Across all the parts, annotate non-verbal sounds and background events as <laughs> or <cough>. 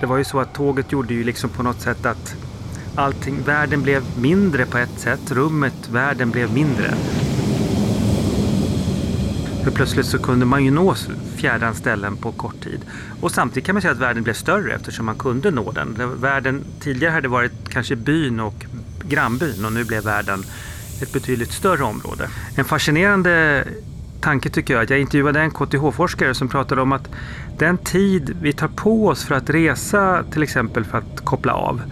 Det var ju så att tåget gjorde ju liksom på något sätt att allting, världen blev mindre på ett sätt. Rummet, världen blev mindre. För plötsligt så kunde man ju nå fjärran ställen på kort tid. Och samtidigt kan man säga att världen blev större eftersom man kunde nå den. Världen tidigare hade varit kanske byn och grannbyn och nu blev världen ett betydligt större område. En fascinerande tanke tycker jag att jag intervjuade en KTH-forskare som pratade om att den tid vi tar på oss för att resa till exempel för att koppla av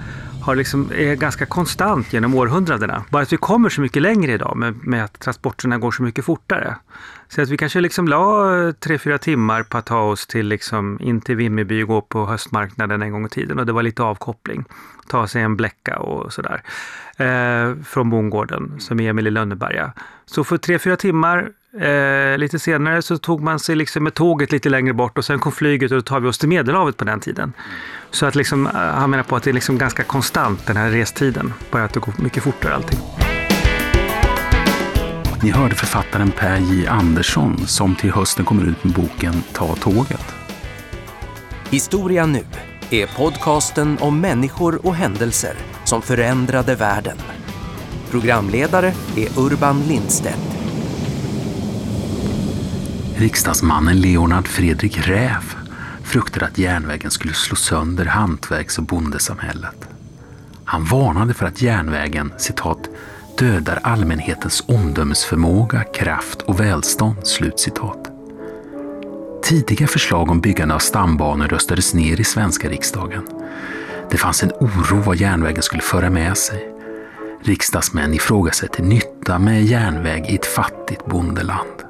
har liksom, är ganska konstant genom århundradena. Bara att vi kommer så mycket längre idag med, med att transporterna går så mycket fortare. Så att vi kanske liksom la eh, tre, fyra timmar på att ta oss till liksom, in till Vimmerby och gå på höstmarknaden en gång i tiden och det var lite avkoppling. Ta sig en bläcka och sådär. Eh, från bondgården som Emil i Lönneberga. Så för tre, fyra timmar Eh, lite senare så tog man sig liksom med tåget lite längre bort och sen kom flyget och då tar vi oss till Medelhavet på den tiden. Så att liksom, eh, han menar på att det är liksom ganska konstant den här restiden. Bara att det går mycket fortare allting. Ni hörde författaren Per J Andersson som till hösten kommer ut med boken Ta tåget. Historia nu är podcasten om människor och händelser som förändrade världen. Programledare är Urban Lindstedt. Riksdagsmannen Leonard Fredrik Räf fruktade att järnvägen skulle slå sönder hantverks och bondesamhället. Han varnade för att järnvägen citat, dödar allmänhetens omdömesförmåga, kraft och välstånd. Slutcitat. Tidiga förslag om byggande av stambanor röstades ner i svenska riksdagen. Det fanns en oro vad järnvägen skulle föra med sig. Riksdagsmän ifrågasätter nytta med järnväg i ett fattigt bondeland.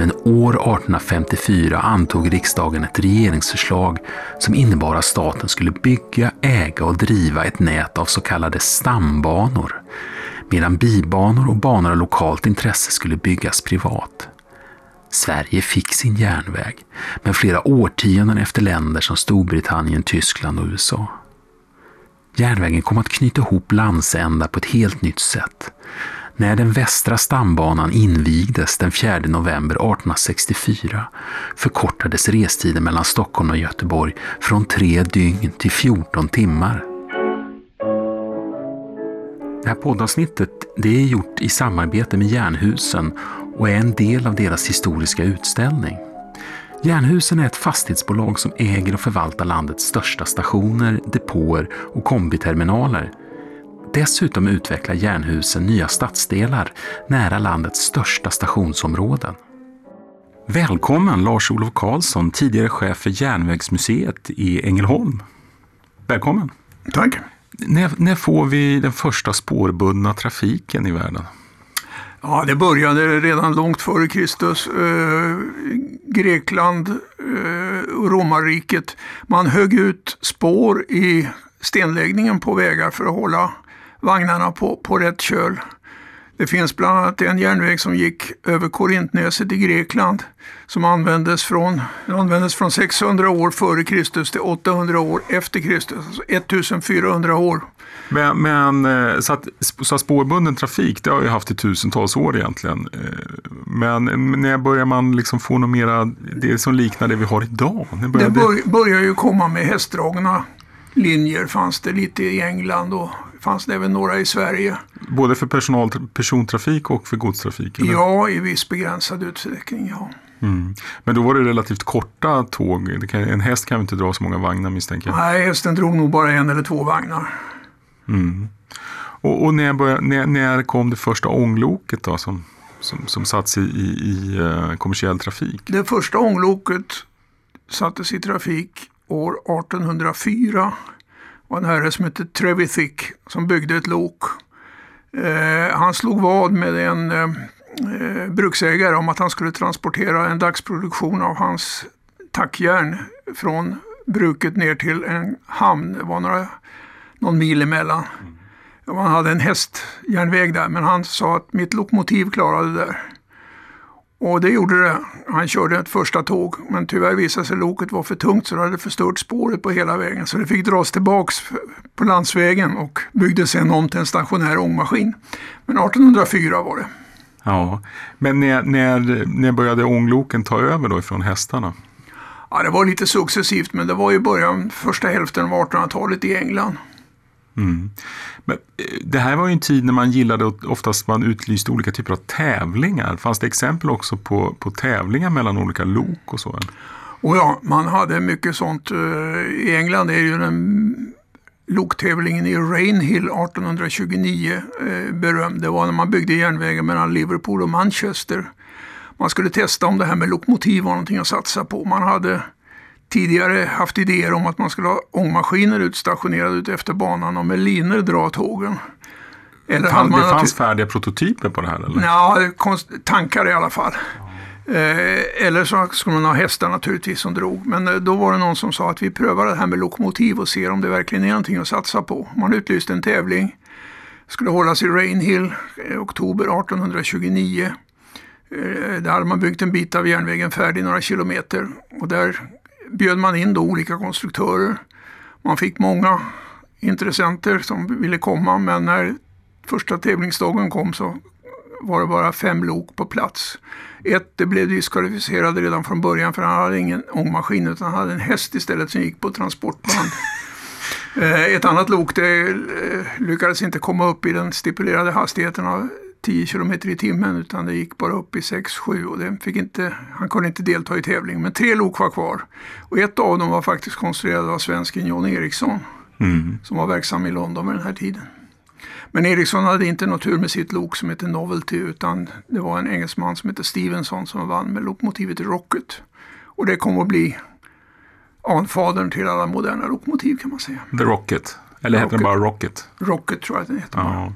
Men år 1854 antog riksdagen ett regeringsförslag som innebar att staten skulle bygga, äga och driva ett nät av så kallade stambanor, medan bibanor och banor av lokalt intresse skulle byggas privat. Sverige fick sin järnväg, men flera årtionden efter länder som Storbritannien, Tyskland och USA. Järnvägen kom att knyta ihop landsändar på ett helt nytt sätt. När den västra stambanan invigdes den 4 november 1864 förkortades restiden mellan Stockholm och Göteborg från tre dygn till 14 timmar. Det här poddavsnittet det är gjort i samarbete med Jernhusen och är en del av deras historiska utställning. Jernhusen är ett fastighetsbolag som äger och förvaltar landets största stationer, depåer och kombiterminaler Dessutom utvecklar Jernhusen nya stadsdelar nära landets största stationsområden. Välkommen Lars-Olof Karlsson, tidigare chef för Järnvägsmuseet i Ängelholm. Välkommen! Tack! När, när får vi den första spårbundna trafiken i världen? Ja, det började redan långt före Kristus. Eh, Grekland, eh, romarriket. Man högg ut spår i stenläggningen på vägar för att hålla vagnarna på, på rätt köl. Det finns bland annat en järnväg som gick över Korintnäset i Grekland som användes från, användes från 600 år före Kristus till 800 år efter Kristus, alltså 1400 år. Men, men eh, så, att, så att spårbunden trafik, det har vi haft i tusentals år egentligen. Eh, men när börjar man liksom få något mera, det som liknar det vi har idag? Det börjar, börjar ju komma med hästdragna linjer, fanns det lite i England och fanns det även några i Sverige. Både för personal, persontrafik och för godstrafik? Eller? Ja, i viss begränsad utsträckning. Ja. Mm. Men då var det relativt korta tåg. Kan, en häst kan inte dra så många vagnar misstänker jag? Nej, hästen drog nog bara en eller två vagnar. Mm. Och, och när, började, när, när, kom det första ångloket då som, som, som sattes i, i, i uh, kommersiell trafik? Det första ångloket sattes i trafik år 1804 var en herre som hette Trevithick som byggde ett lok. Eh, han slog vad med en eh, eh, bruksägare om att han skulle transportera en dagsproduktion av hans tackjärn från bruket ner till en hamn. Det var några, någon mil emellan. Mm. Man hade en hästjärnväg där men han sa att mitt lokomotiv klarade det där. Och det gjorde det. Han körde ett första tåg men tyvärr visade sig loket vara för tungt så det hade förstört spåret på hela vägen. Så det fick dras tillbaks på landsvägen och byggdes sen om till en stationär ångmaskin. Men 1804 var det. Ja, men när, när, när började ångloken ta över då ifrån hästarna? Ja, det var lite successivt men det var i början, första hälften av 1800-talet i England. Mm. Men, eh, det här var ju en tid när man gillade oftast man utlyste olika typer av tävlingar. Fanns det exempel också på, på tävlingar mellan olika lok och så? Och ja, man hade mycket sånt. Eh, I England är ju den loktävlingen i Rainhill 1829 eh, berömd. Det var när man byggde järnvägen mellan Liverpool och Manchester. Man skulle testa om det här med lokomotiv var någonting att satsa på. Man hade tidigare haft idéer om att man skulle ha ångmaskiner utstationerade ut efter banan och med linor dra tågen. Eller Fan, det fanns färdiga prototyper på det här? Eller? Ja, tankar i alla fall. Eh, eller så skulle man ha hästar naturligtvis som drog. Men eh, då var det någon som sa att vi prövar det här med lokomotiv och ser om det verkligen är någonting att satsa på. Man utlyste en tävling. skulle hållas i Rainhill i eh, oktober 1829. Eh, där hade man byggt en bit av järnvägen färdig, några kilometer. Och där bjöd man in då olika konstruktörer. Man fick många intressenter som ville komma men när första tävlingsdagen kom så var det bara fem lok på plats. Ett, det blev diskvalificerad redan från början för han hade ingen ångmaskin utan han hade en häst istället som gick på transportband. <laughs> Eh, ett annat lok det eh, lyckades inte komma upp i den stipulerade hastigheten av 10 km i timmen utan det gick bara upp i 6-7 och det fick inte, han kunde inte delta i tävling. Men tre lok var kvar och ett av dem var faktiskt konstruerat av svensken John Eriksson mm. som var verksam i London vid den här tiden. Men Eriksson hade inte något tur med sitt lok som heter Novelty utan det var en engelsman som heter Stevenson som vann med lokmotivet Rocket. Och det kom att bli anfadern till alla moderna lokomotiv kan man säga. The Rocket? Eller heter den bara Rocket? Rocket tror jag att den heter. Ja.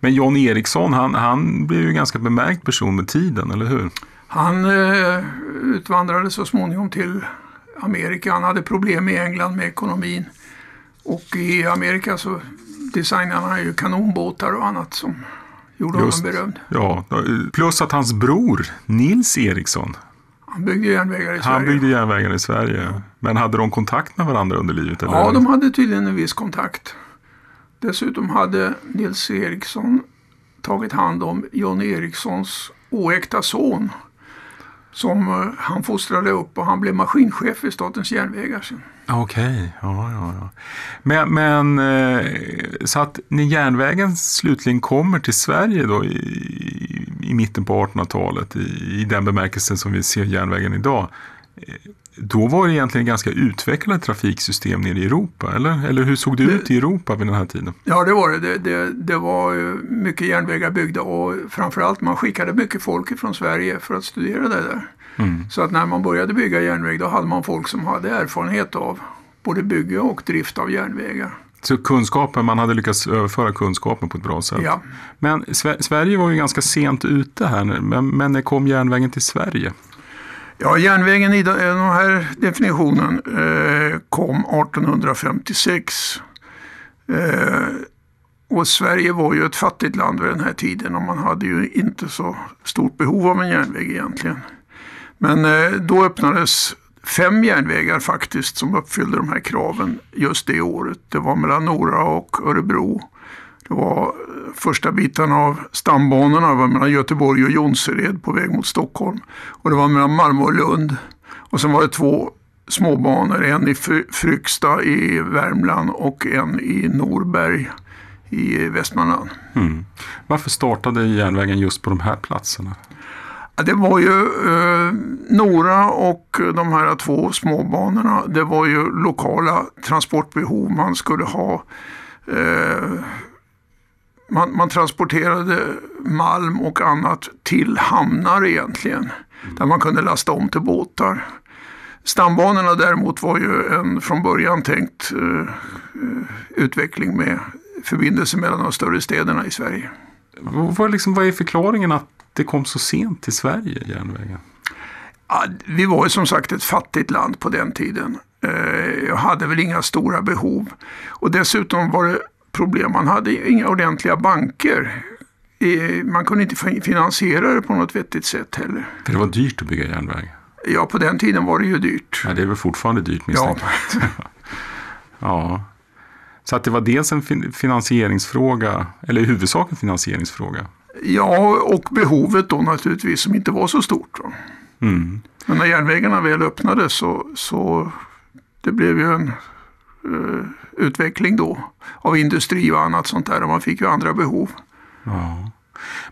Men John Eriksson, han, han blev ju en ganska bemärkt person med tiden, eller hur? Han eh, utvandrade så småningom till Amerika. Han hade problem i England med ekonomin. Och i Amerika så designade han ju kanonbåtar och annat som gjorde Just, honom berömd. Ja, plus att hans bror Nils Eriksson han byggde järnvägar i Sverige. Han byggde järnvägar i Sverige. Men hade de kontakt med varandra under livet? Eller? Ja, de hade tydligen en viss kontakt. Dessutom hade Nils Eriksson tagit hand om John Erikssons oäkta son som eh, han fostrade upp och han blev maskinchef vid Statens järnvägar sen. Okej, okay. ja, ja, ja. Men, men eh, så att när järnvägen slutligen kommer till Sverige då i, i mitten på 1800-talet i, i den bemärkelsen som vi ser järnvägen idag eh, då var det egentligen ganska utvecklade trafiksystem nere i Europa, eller? Eller hur såg det, det ut i Europa vid den här tiden? Ja, det var det. Det, det, det var mycket järnvägar byggda och framförallt man skickade mycket folk från Sverige för att studera det där. Mm. Så att när man började bygga järnväg då hade man folk som hade erfarenhet av både bygge och drift av järnvägar. Så kunskapen, man hade lyckats överföra kunskapen på ett bra sätt. Ja. Men Sverige var ju ganska sent ute här, men, men när kom järnvägen till Sverige? Ja, järnvägen i den här definitionen eh, kom 1856. Eh, och Sverige var ju ett fattigt land vid den här tiden och man hade ju inte så stort behov av en järnväg egentligen. Men eh, då öppnades fem järnvägar faktiskt som uppfyllde de här kraven just det året. Det var mellan Nora och Örebro. Det var första biten av stambanorna var mellan Göteborg och Jonsered på väg mot Stockholm. Och det var mellan Malmö och Lund. Och sen var det två småbanor, en i Fryksta i Värmland och en i Norberg i Västmanland. Mm. Varför startade järnvägen just på de här platserna? Det var ju eh, Nora och de här två småbanorna. Det var ju lokala transportbehov man skulle ha. Eh, man, man, transporterade malm och annat till hamnar egentligen. Mm. Där man kunde lasta om till båtar. Stambanorna däremot var ju en från början tänkt eh, utveckling med förbindelse mellan de större städerna i Sverige. Vad, liksom, vad är förklaringen att det kom så sent till Sverige, järnvägen? Ja, vi var ju som sagt ett fattigt land på den tiden. Eh, jag hade väl inga stora behov. Och dessutom var det problem, man hade inga ordentliga banker. Man kunde inte finansiera det på något vettigt sätt heller. För det var dyrt att bygga järnväg? Ja, på den tiden var det ju dyrt. Ja, det är väl fortfarande dyrt misstänker jag. Ja. <laughs> ja. Så att det var dels en finansieringsfråga, eller i huvudsak en finansieringsfråga. Ja, och behovet då naturligtvis som inte var så stort. Mm. Men när järnvägarna väl öppnades så, så det blev ju en uh, utveckling då av industri och annat sånt där och man fick ju andra behov. Ja.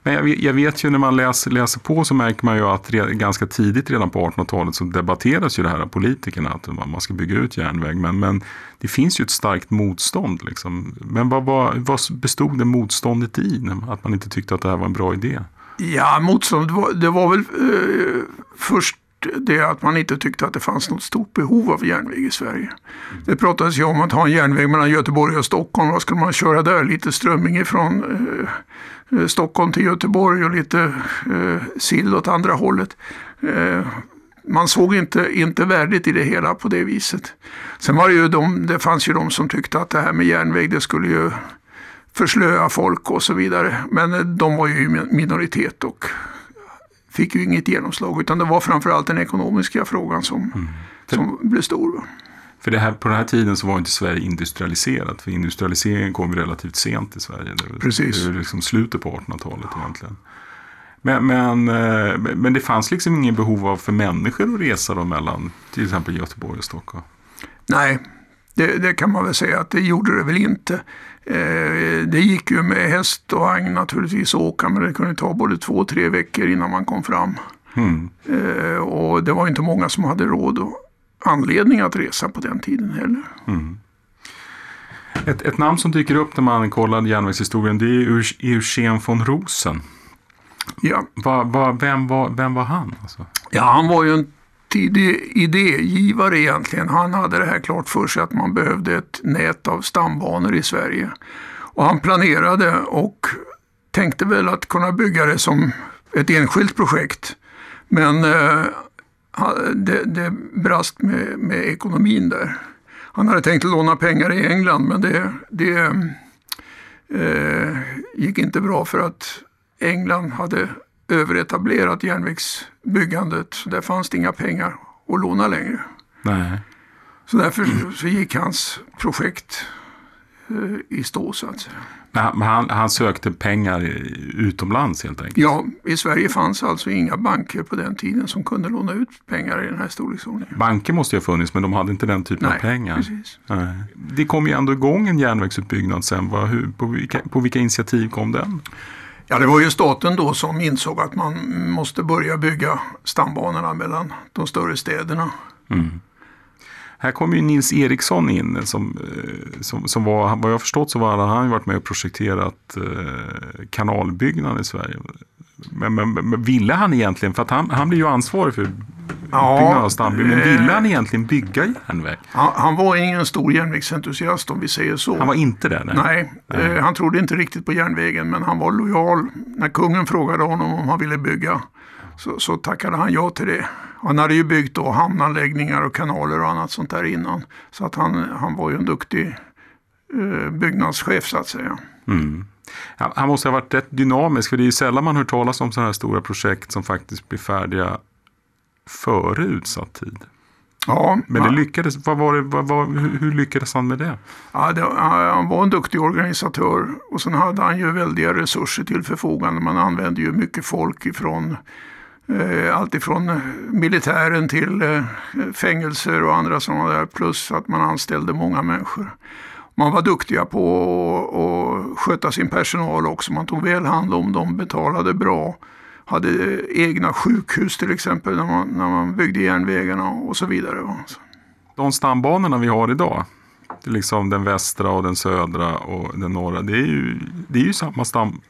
Men jag vet, jag vet, ju när man läser, läser på så märker man ju att re, ganska tidigt redan på 1800-talet så debatteras ju det här av politikerna att man ska bygga ut järnväg. Men, men det finns ju ett starkt motstånd. Liksom. Men vad, vad, vad bestod det motståndet i? Att man inte tyckte att det här var en bra idé? Ja, motståndet var, det var väl eh, först det att man inte tyckte att det fanns något stort behov av järnväg i Sverige. Det pratades ju om att ha en järnväg mellan Göteborg och Stockholm. Vad skulle man köra där? Lite strömming ifrån eh, eh, Stockholm till Göteborg och lite eh, sill åt andra hållet. Eh, man såg inte, inte värdet i det hela på det viset. Sen var det ju de, det fanns ju de som tyckte att det här med järnväg det skulle ju förslöa folk och så vidare. Men eh, de var ju i minoritet och fick ju inget genomslag utan det var framförallt den ekonomiska frågan som, mm. som blev stor. För det här, på den här tiden så var inte Sverige industrialiserat. För industrialiseringen kom relativt sent i Sverige. Det, Precis. Det var liksom slutet på 1800-talet egentligen. Men, men, eh, men det fanns liksom ingen behov av för människor att resa då mellan till exempel Göteborg och Stockholm? Nej, det, det, kan man väl säga att det gjorde det väl inte. Eh, det gick ju med häst och vagn naturligtvis att åka men det kunde ta både två och tre veckor innan man kom fram. Mm. Eh, och det var inte många som hade råd och anledning att resa på den tiden heller. Mm. Ett, ett, namn som dyker upp när man kollar järnvägshistorien det är Eugen von Rosen. Ja. Va, va, vem, var, vem var han? Alltså? Ja, han var ju en tidig idégivare egentligen. Han hade det här klart för sig att man behövde ett nät av stambanor i Sverige. Och han planerade och tänkte väl att kunna bygga det som ett enskilt projekt. Men eh, det, det, brast med, med, ekonomin där. Han hade tänkt låna pengar i England men det, det eh, gick inte bra för att England hade överetablerat järnvägs så där fanns det inga pengar att låna längre. Nej. Så därför så gick hans projekt eh, i stå så att säga. Men han, han, sökte pengar utomlands helt enkelt? Ja, i Sverige fanns alltså inga banker på den tiden som kunde låna ut pengar i den här storleksordningen. Banker måste ju ha funnits men de hade inte den typen Nej, av pengar. Precis. Nej. Det kom ju ändå igång en järnvägsutbyggnad sen. Va? Hur, på, vilka, på vilka initiativ kom den? Ja, det var ju staten då som insåg att man måste börja bygga stambanorna mellan de större städerna. Mm. Här kommer ju Nils Eriksson in eh, som, eh, som, som var, vad jag förstått så var han varit med och projekterat eh, kanalbyggnaden i Sverige. Men, men, men, ville han egentligen, för han, han blir ju ansvarig för ja, av stambyggen, men ville han egentligen bygga järnväg? Han, han, var ingen stor järnvägsentusiast om vi säger så. Han var inte det? Nej, nej, nej. Eh, han trodde inte riktigt på järnvägen men han var lojal. När kungen frågade honom om han ville bygga så, så tackade han ja till det. Han hade ju byggt då hamnanläggningar och kanaler och annat sånt där innan. Så att han, han var ju en duktig eh, byggnadschef så att säga. Mm. Han måste ha varit rätt dynamisk för det är ju sällan man hör talas om sådana här stora projekt som faktiskt blir färdiga före utsatt tid. Ja, Men det lyckades, vad var det, vad, vad, hur lyckades han med det? Ja, det, han var en duktig organisatör och sen hade han ju väldiga resurser till förfogande. Man använde ju mycket folk ifrån eh, allt ifrån militären till eh, fängelser och andra sådana där plus att man anställde många människor. Man var duktiga på att sköta sin personal också. Man tog väl hand om dem, betalade bra hade egna sjukhus till exempel när man, när man byggde järnvägarna och så vidare. De stambanorna vi har idag, liksom den västra och den södra och den norra, det är ju, det är ju samma stam,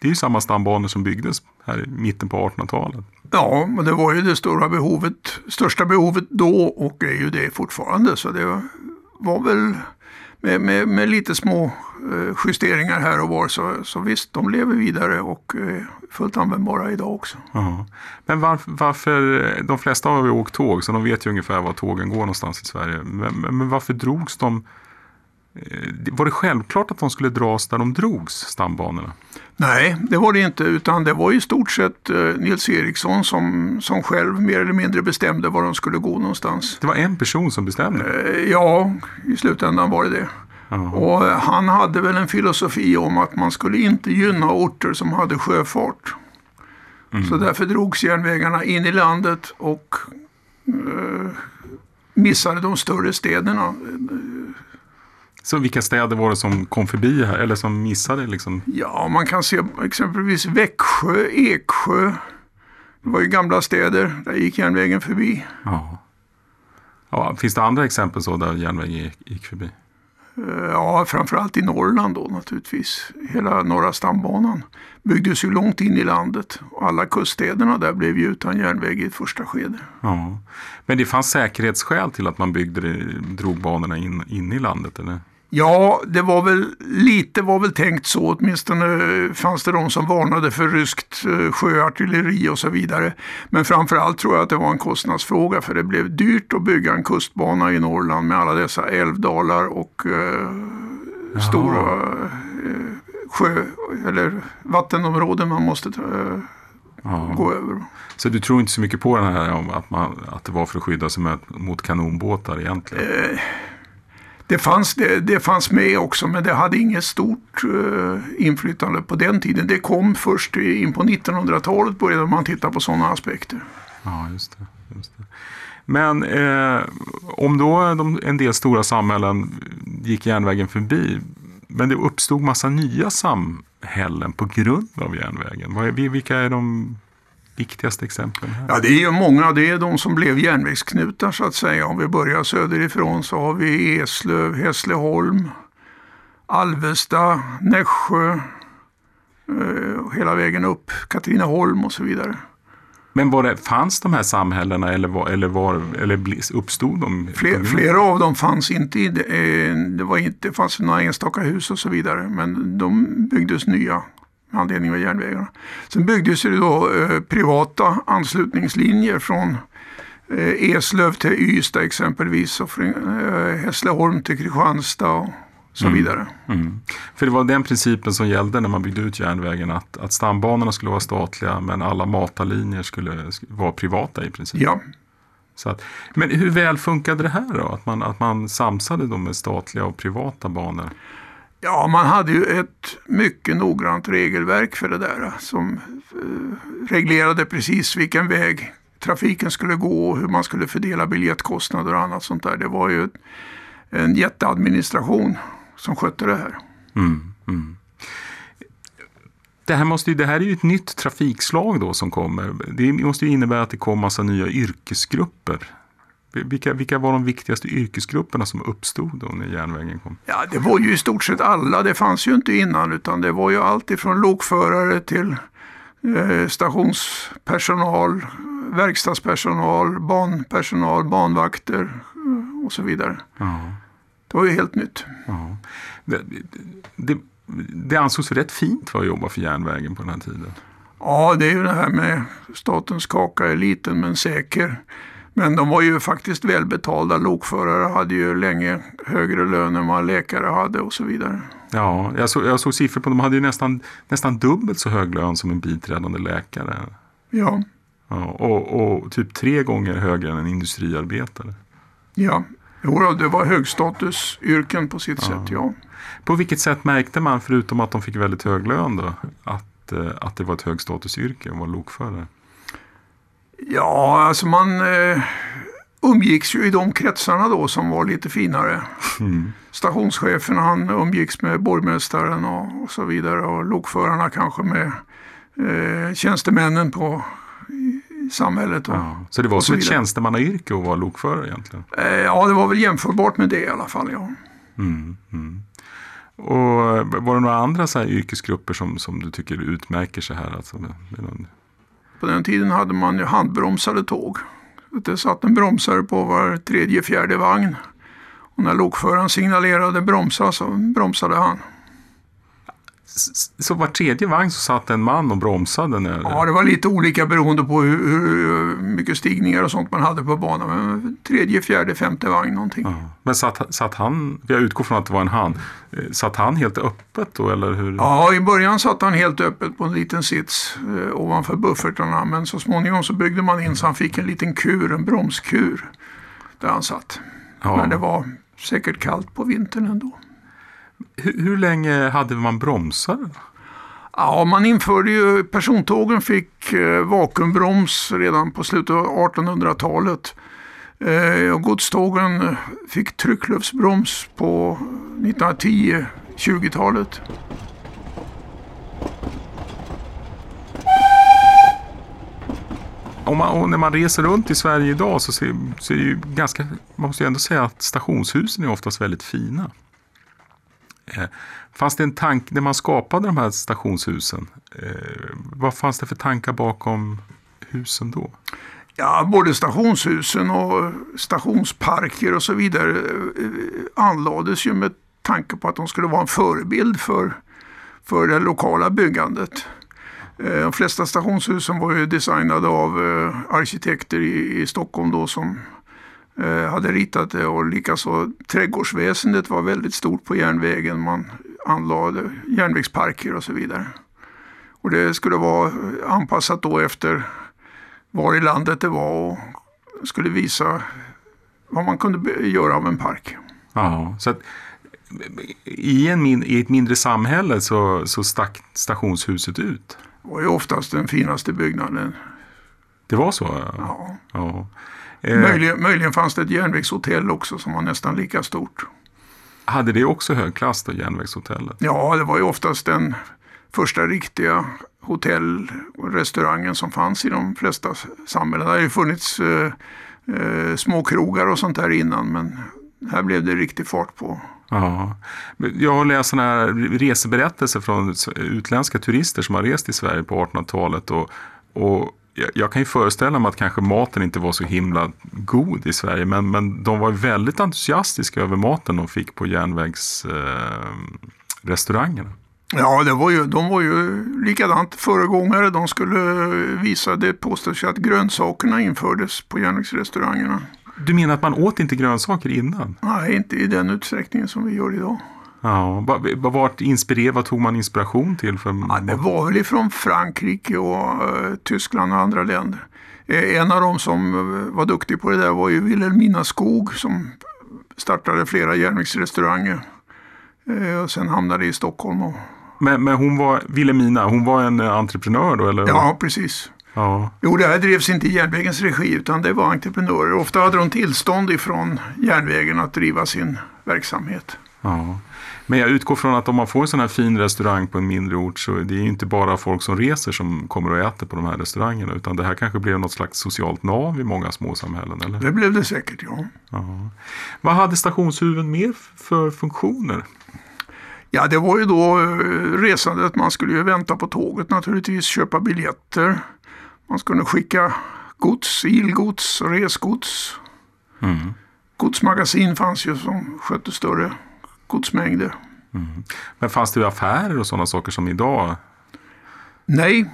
det är ju samma stambanor som byggdes här i mitten på 1800-talet. Ja, men det var ju det stora behovet, största behovet då och är ju det fortfarande. Så det var väl med, med, med lite små eh, justeringar här och var så, så visst, de lever vidare och är fullt användbara idag också. Aha. Men varför, varför, de flesta har ju åkt tåg så de vet ju ungefär var tågen går någonstans i Sverige. Men, men varför drogs de var det självklart att de skulle dras där de drogs, stambanorna? Nej, det var det inte. Utan det var i stort sett Nils Eriksson som, som själv mer eller mindre bestämde var de skulle gå någonstans. Det var en person som bestämde? Ja, i slutändan var det det. Aha. Och han hade väl en filosofi om att man skulle inte gynna orter som hade sjöfart. Mm. Så därför drogs järnvägarna in i landet och eh, missade de större städerna. Så vilka städer var det som kom förbi här eller som missade liksom? Ja, man kan se exempelvis Växjö, Eksjö. Det var ju gamla städer, där gick järnvägen förbi. Ja. ja. Finns det andra exempel så där järnvägen gick, förbi? Eh, Ja, framförallt i Norrland då naturligtvis. Hela norra stambanan byggdes ju långt in i landet. Och alla kuststäderna där blev ju utan järnväg i ett första skede. Ja. Men det fanns säkerhetsskäl till att man byggde det, drog banorna in, in i landet? Eller? Ja, det var väl lite var väl tänkt så. Åtminstone fanns det de som varnade för ryskt eh, sjöartilleri och så vidare. Men framförallt tror jag att det var en kostnadsfråga för det blev dyrt att bygga en kustbana i Norrland med alla dessa älvdalar och eh, stora eh, sjö eller vattenområden man måste eh, Ja. gå över. Så du tror inte så mycket på den här om att, man, att det var för att skydda sig mot, mot kanonbåtar egentligen? Det fanns, det, det fanns med också men det hade inget stort eh, inflytande på den tiden. Det kom först in på 1900-talet började man titta på sådana aspekter. Ja, just det. Just det. Men eh, om då de, en del stora samhällen gick järnvägen förbi, men det uppstod massa nya samhällen på grund av järnvägen. Vilka är de viktigaste exemplen här? Ja, det är ju många. Det är de som blev järnvägsknutar så att säga. Om vi börjar söderifrån så har vi Eslöv, Hässleholm, Alvesta, Nässjö, eh, hela vägen upp, Katrineholm och så vidare. Men var det, fanns de här samhällena eller, var, eller, var, eller uppstod de? Fler, flera av dem fanns inte i, det, eh, var inte, fanns några enstaka hus och så vidare. Men de byggdes nya med anledning av järnvägarna. Sen byggdes det då eh, privata anslutningslinjer från eh, Eslöv till Ystad exempelvis och från eh, Hässleholm till Kristianstad och så vidare. Mm. För det var den principen som gällde när man byggde ut järnvägen att, att stambanorna skulle vara statliga men alla matarlinjer skulle sk- vara privata i princip. Ja. Så att, men hur väl funkade det här då? Att man, att man samsade då med statliga och privata banor? Ja, man hade ju ett mycket noggrant regelverk för det där eh, som eh, reglerade precis vilken väg trafiken skulle gå och hur man skulle fördela biljettkostnader och annat sånt där. Det var ju en jätteadministration som skötte det här. Mm, mm. Det, här måste ju, det här är ju ett nytt trafikslag då som kommer. Det måste ju innebära att det kommer massa nya yrkesgrupper. Vilka, vilka var de viktigaste yrkesgrupperna som uppstod då när järnvägen kom? Ja, det var ju i stort sett alla. Det fanns ju inte innan utan det var ju allt ifrån lokförare till eh, stationspersonal, verkstadspersonal, banpersonal, banvakter eh, och så vidare. Ja. Det var ju helt nytt. Ja. Det, det, det ansågs rätt fint att jobba för järnvägen på den här tiden. Ja, det är ju det här med statens kaka är liten men säker. Men de var ju faktiskt välbetalda. Lokförare hade ju länge högre lön än vad läkare hade och så vidare. Ja, jag, så, jag såg siffror på de hade ju nästan, nästan dubbelt så hög lön som en biträdande läkare. Ja, Ja, och, och typ tre gånger högre än en industriarbetare. ja. Jo, det var högstatusyrken på sitt sätt, ja. På vilket sätt märkte man, förutom att de fick väldigt hög lön då, att, eh, att det var ett högstatusyrke att vara lokförare? Ja, alltså man eh, umgicks ju i de kretsarna då som var lite finare. Mm. Stationschefen han umgicks med borgmästaren och, och så vidare och lokförarna kanske med eh, tjänstemännen på i, i samhället. Och, Ja. Så det var som ett tjänstemannayrke att vara lokförare egentligen? Eh, ja, det var väl jämförbart med det i alla fall. Ja. Mm, mm. Och eh, var det några andra så här yrkesgrupper som, som du tycker utmärker sig här? Alltså, med, med någon... På den tiden hade man ju handbromsade tåg. Det satt en bromsare på var tredje, fjärde vagn. Och när lokföraren signalerade bromsa så bromsade han. Så var tredje vagn så satt en man och bromsade? När... Ja, det var lite olika beroende på hur, hur mycket stigningar och sånt man hade på banan. Men tredje, fjärde, femte vagn någonting. Ja. Men satt, satt han, jag utgår från att det var en han, eh, satt han helt öppet då eller hur? Ja, i början satt han helt öppet på en liten sits eh, ovanför buffertarna. Men så småningom så byggde man in så han fick en liten kur, en bromskur. Där han satt. Ja. Men det var säkert kallt på vintern ändå. Hur, hur länge hade man bromsar? Ja, man införde ju, persontågen fick eh, vakuumbroms redan på slutet av 1800-talet. Eh, och godstågen fick tryckluftsbroms på 1910-20-talet. Om man, när man reser runt i Sverige idag så ser, det ju ganska, man måste ju ändå säga att stationshusen är oftast väldigt fina. Eh, fanns det en tanke, när man skapade de här stationshusen, eh, vad fanns det för tankar bakom husen då? Ja, både stationshusen och stationsparker och så vidare eh, anlades ju med tanke på att de skulle vara en förebild för, för det lokala byggandet. De flesta stationshusen var ju designade av arkitekter i, i Stockholm då som hade ritat det och likaså trädgårdsväsendet var väldigt stort på järnvägen. Man anlade järnvägsparker och så vidare. Och det skulle vara anpassat då efter var i landet det var och skulle visa vad man kunde göra av en park. Ja, så att, i, en I ett mindre samhälle så, så stack stationshuset ut? Det var ju oftast den finaste byggnaden. Det var så? Ja. ja. Eh, möjligen, möjligen fanns det ett järnvägshotell också som var nästan lika stort. Hade det också hög klass då, järnvägshotellet? Ja, det var ju oftast den första riktiga hotell och restaurangen som fanns i de flesta samhällen. Det har ju funnits eh, eh, småkrogar och sånt där innan men här blev det riktig fart på. Ja. Jag har läst såna här reseberättelser från utländska turister som har rest i Sverige på 1800-talet. Och, och jag kan ju föreställa mig att kanske maten inte var så himla god i Sverige. Men, men de var väldigt entusiastiska över maten de fick på järnvägsrestaurangerna. Eh, Ja, det var ju, de var ju likadant föregångare. De skulle visa, det påstås att grönsakerna infördes på järnvägsrestaurangerna. Du menar att man åt inte grönsaker innan? Nej, inte i den utsträckningen som vi gör idag. Ja, vad, vart inspirerad, vad tog man inspiration till? För... Ja, det var väl ifrån Frankrike och uh, Tyskland och andra länder. Eh, en av dem som uh, var duktig på det där var ju Wilhelmina Skog som startade flera järnvägsrestauranger. Uh, och sen hamnade i Stockholm. Och... Men, men hon var, Wilhelmina, hon var en entreprenör då? Eller? Ja, precis. Ja. Jo, det här drevs inte i järnvägens regi utan det var entreprenörer. Ofta hade de tillstånd ifrån järnvägen att driva sin verksamhet. Ja. Men jag utgår från att om man får en sån här fin restaurang på en mindre ort så det är ju inte bara folk som reser som kommer och äter på de här restaurangerna utan det här kanske blev något slags socialt nav i många småsamhällen? Eller? Det blev det säkert, ja. ja. Vad hade stationshuven mer för funktioner? Ja, det var ju då eh, resandet. Man skulle ju vänta på tåget naturligtvis, köpa biljetter. Man skulle skicka gods, ilgods, resgods. Mm. Godsmagasin fanns ju som skötte större godsmängder. Mm. Men fanns det affärer och sådana saker som idag? Nej,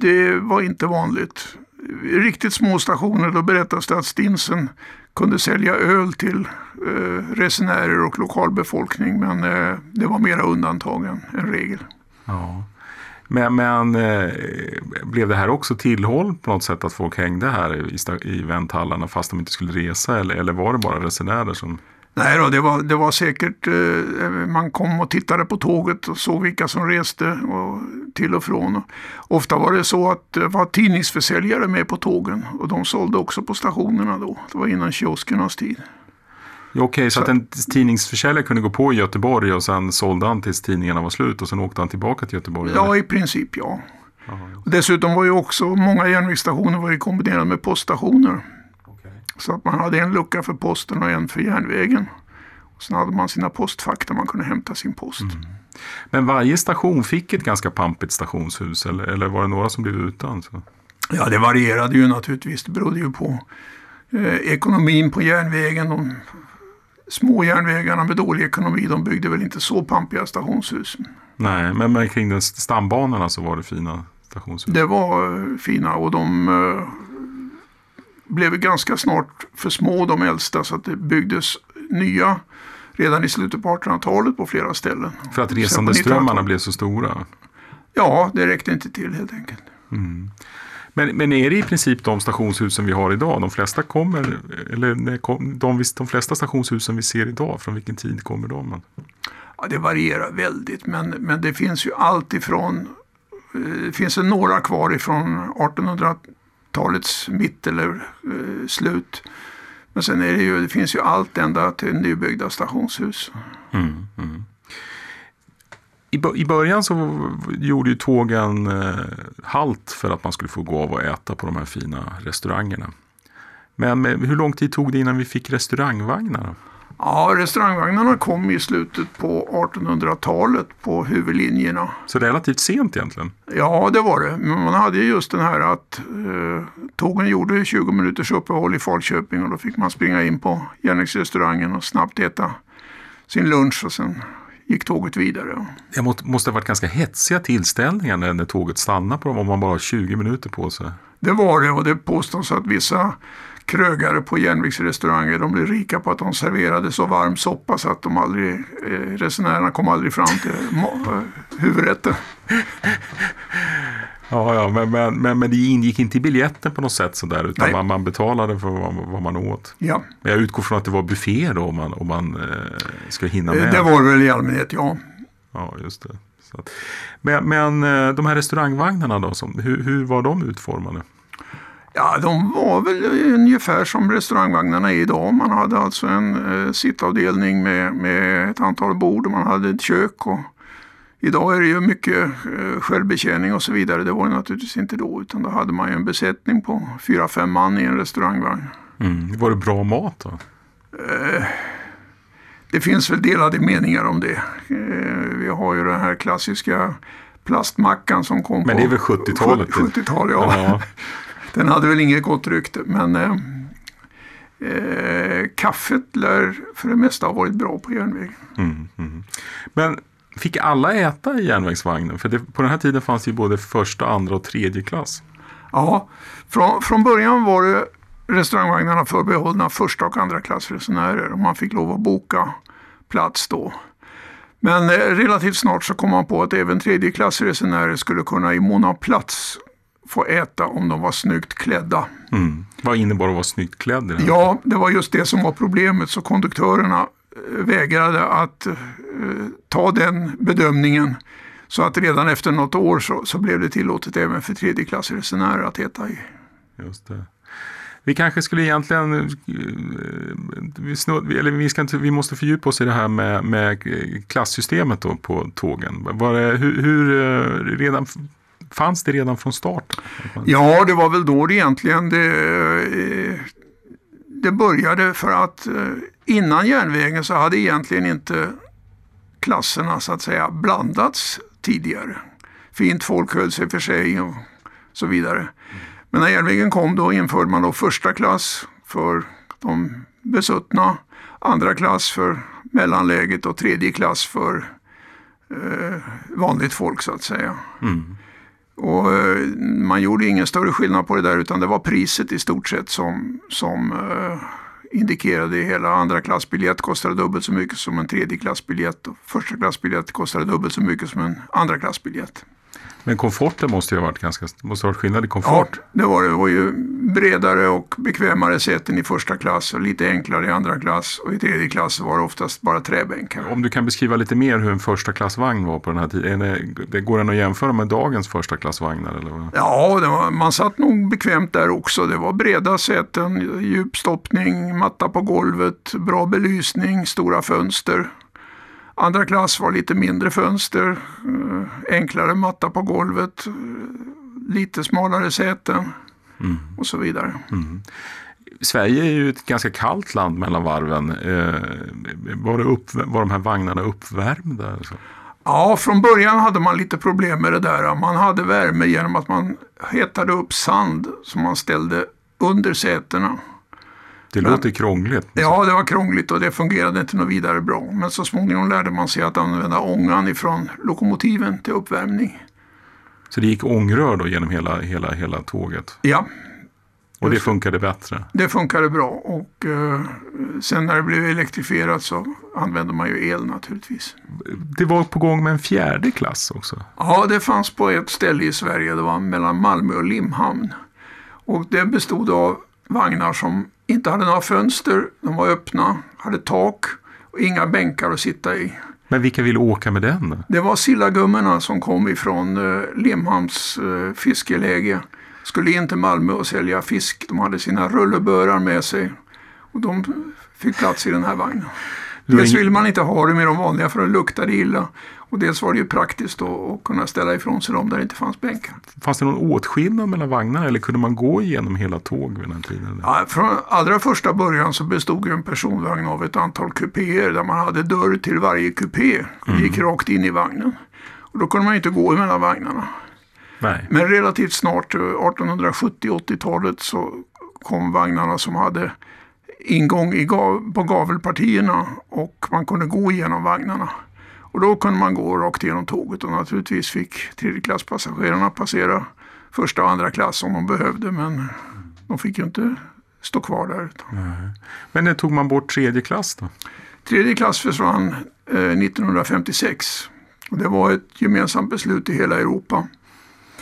det var inte vanligt. I riktigt små stationer då berättas det att Stinsen kunde sälja öl till eh, resenärer och lokalbefolkning men eh, det var mera undantag än, än regel. Ja. Men, men eh, blev det här också tillhåll på något sätt att folk hängde här i, i vänthallarna fast de inte skulle resa eller, eller var det bara resenärer som Nej då, det var, det var säkert, eh, man kom och tittade på tåget och såg vilka som reste och till och från. Ofta var det så att det var tidningsförsäljare med på tågen och de sålde också på stationerna då. Det var innan kioskernas tid. Ja, Okej, okay, så, så, att en tidningsförsäljare kunde gå på i Göteborg och sen sålde han tills tidningarna var slut och sen åkte han tillbaka till Göteborg? Ja, eller? i princip ja. Och dessutom var ju också många järnvägsstationer var ju kombinerade med poststationer. Så att man hade en lucka för posten och en för järnvägen. Och sen hade man sina postfack där man kunde hämta sin post. Mm. Men varje station fick ett ganska pampigt stationshus eller, eller var det några som blev utan? Så? Ja, det varierade ju naturligtvis. Det berodde ju på eh, ekonomin på järnvägen. De små järnvägarna med dålig ekonomi de byggde väl inte så pampiga stationshus. Nej, men, men kring den stambanorna så var det fina stationshus? Det var eh, fina och de eh, blev ganska snart för små de äldsta så att det byggdes nya redan i slutet på 1800-talet på flera ställen. För att resandeströmmarna blev så stora? Ja, det räckte inte till helt enkelt. Mm. Men, men är det i princip de stationshusen vi har idag? De flesta kommer, eller de, de flesta stationshusen vi ser idag, från vilken tid kommer de? Ja, det varierar väldigt men, men det finns ju allt ifrån Det finns några kvar ifrån 1800-talets mitt eller eh, slut. Men sen är det ju, det finns ju allt ända till nybyggda stationshus. Mm, mm. I, I början så gjorde ju tågen eh, halt för att man skulle få gå av och äta på de här fina restaurangerna. Men eh, hur lång tid tog det innan vi fick restaurangvagnar? Ja, restaurangvagnarna kom i slutet på 1800-talet på huvudlinjerna. Så relativt sent egentligen? Ja, det var det. Men man hade ju just den här att eh, tågen gjorde 20 minuters uppehåll i Falköping och då fick man springa in på järnvägsrestaurangen och snabbt äta sin lunch och sen gick tåget vidare. Det måste ha varit ganska hetsiga tillställningar när, när tåget stannade på dem om man bara har 20 minuter på sig. Det var det och det påstås att vissa krögare på järnvägsrestauranger de blev rika på att de serverade så varm soppa så att de aldrig, eh, resenärerna kom aldrig fram till eh, huvudrätten. Ja, ja men, men, men, men det ingick inte i biljetten på något sätt sådär utan man, man, betalade för vad, vad, man åt. Ja. Jag utgår från att det var buffé då om man, om man eh, ska hinna med. Det var väl i allmänhet, ja. Ja, just det. Att, men, men eh, de här restaurangvagnarna då, som, hur, hur var de utformade? Ja, de var väl ungefär som restaurangvagnarna är idag. Man hade alltså en eh, sittavdelning med, med ett antal bord och man hade ett kök. Och idag är det ju mycket eh, självbetjäning och så vidare. Det var det naturligtvis inte då utan då hade man ju en besättning på fyra, fem man i en restaurangvagn. Mm. Var det bra mat då? Eh, det finns väl delade meningar om det. Eh, vi har ju den här klassiska plastmackan som kom Men det är väl 70-talet? 70-tal, ja. ja. Den hade väl inget gott rykte men eh, eh, kaffet lär för det mesta ha varit bra på järnväg. Mm, mm. Men fick alla äta i järnvägsvagnen? För det, på den här tiden fanns ju både första, andra och tredje klass. Ja, från, från början var det restaurangvagnarna förbehållna första och andra klassresenärer och man fick lov att boka plats då. Men eh, relativt snart så kom man på att även tredjeklassresenärer skulle kunna i mån av plats få äta om de var snyggt klädda. Mm. Vad innebar att vara snyggt klädd? Det ja, det var just det som var problemet. Så konduktörerna eh, vägrade att uh, ta den bedömningen. Så att redan efter något år så, så blev det tillåtet även för tredjeklassresenärer att äta i. Just det. Vi kanske skulle egentligen, eh, vi, snudd, eller vi, ska inte, vi måste fördjupa oss i det här med, med klassystemet då på tågen. Var det, hur, hur redan Fanns det redan från start? Ja, det var väl då det egentligen det, eh, det började för att eh, innan järnvägen så hade egentligen inte klasserna så att säga blandats tidigare. Fint folk höll sig för sig och så vidare. Men när järnvägen kom då införde man då första klass för de besuttna, andra klass för mellanläget och tredje klass för eh, vanligt folk så att säga. Mm. Och eh, man gjorde ingen större skillnad på det där utan det var priset i stort sett som, som eh, indikerade hela. Andra klassbiljett kostade dubbelt så mycket som en tredje klassbiljett och första klassbiljett kostade dubbelt så mycket som en andra klassbiljett. Men komforten måste ju ha varit ganska måste ha varit skillnad i komfort. Ja, det var det. Det var ju bredare och bekvämare säten i första klass och lite enklare i andra klass. Och i tredje klass var det oftast bara träbänkar. Om du kan beskriva lite mer hur en första klassvagn var på den här tiden. Det, går den att jämföra med dagens första klassvagnar? Eller? Ja, var, man satt nog bekvämt där också. Det var breda säten, djup stoppning, matta på golvet, bra belysning, stora fönster. Andra klass var lite mindre fönster, eh, enklare matta på golvet, eh, lite smalare säten mm. och så vidare. Mm. Sverige är ju ett ganska kallt land mellan varven. Eh, var, det upp, var de här vagnarna uppvärmda? Alltså? Ja, från början hade man lite problem med det där. Man hade värme genom att man hetade upp sand som man ställde under sätena. Det men, låter krångligt. Ja, det var krångligt och det fungerade inte något vidare bra. Men så småningom lärde man sig att använda ångan ifrån lokomotiven till uppvärmning. Så det gick ångrör då genom hela, hela, hela tåget? Ja. Och det funkade bättre? Det funkade bra och eh, sen när det blev elektrifierat så använde man ju el naturligtvis. Det var på gång med en fjärde klass också? Ja, det fanns på ett ställe i Sverige. Det var mellan Malmö och Limhamn. Och det bestod av vagnar som inte hade några fönster, de var öppna, hade tak och inga bänkar att sitta i. Men vilka ville åka med den? Det var sillagummorna som kom ifrån eh, Limhamns eh, fiskeläge. Skulle in till Malmö och sälja fisk. De hade sina rullebörar med sig. Och de fick plats i den här vagnen. Dels ville man inte ha det med de vanliga för det luktade illa. Och dels var det ju praktiskt då att kunna ställa ifrån sig dem där det inte fanns bänkar. Fanns det någon åtskillnad mellan vagnarna eller kunde man gå igenom hela tåg vid den tiden? Ja, från allra första början så bestod en personvagn av ett antal kupéer där man hade dörr till varje kupé. och gick rakt in i vagnen. Och då kunde man inte gå mellan vagnarna. Nej. Men relativt snart, eh, 1870-80-talet, så kom vagnarna som hade ingång i gav, på gavelpartierna och man kunde gå igenom vagnarna. Och då kunde man gå rakt igenom tåget och naturligtvis fick tredjeklasspassagerarna passera första och andra klass om de behövde men de fick ju inte stå kvar där. Men när tog man bort tredje klass då? Tredje klass försvann eh, 1956 och det var ett gemensamt beslut i hela Europa.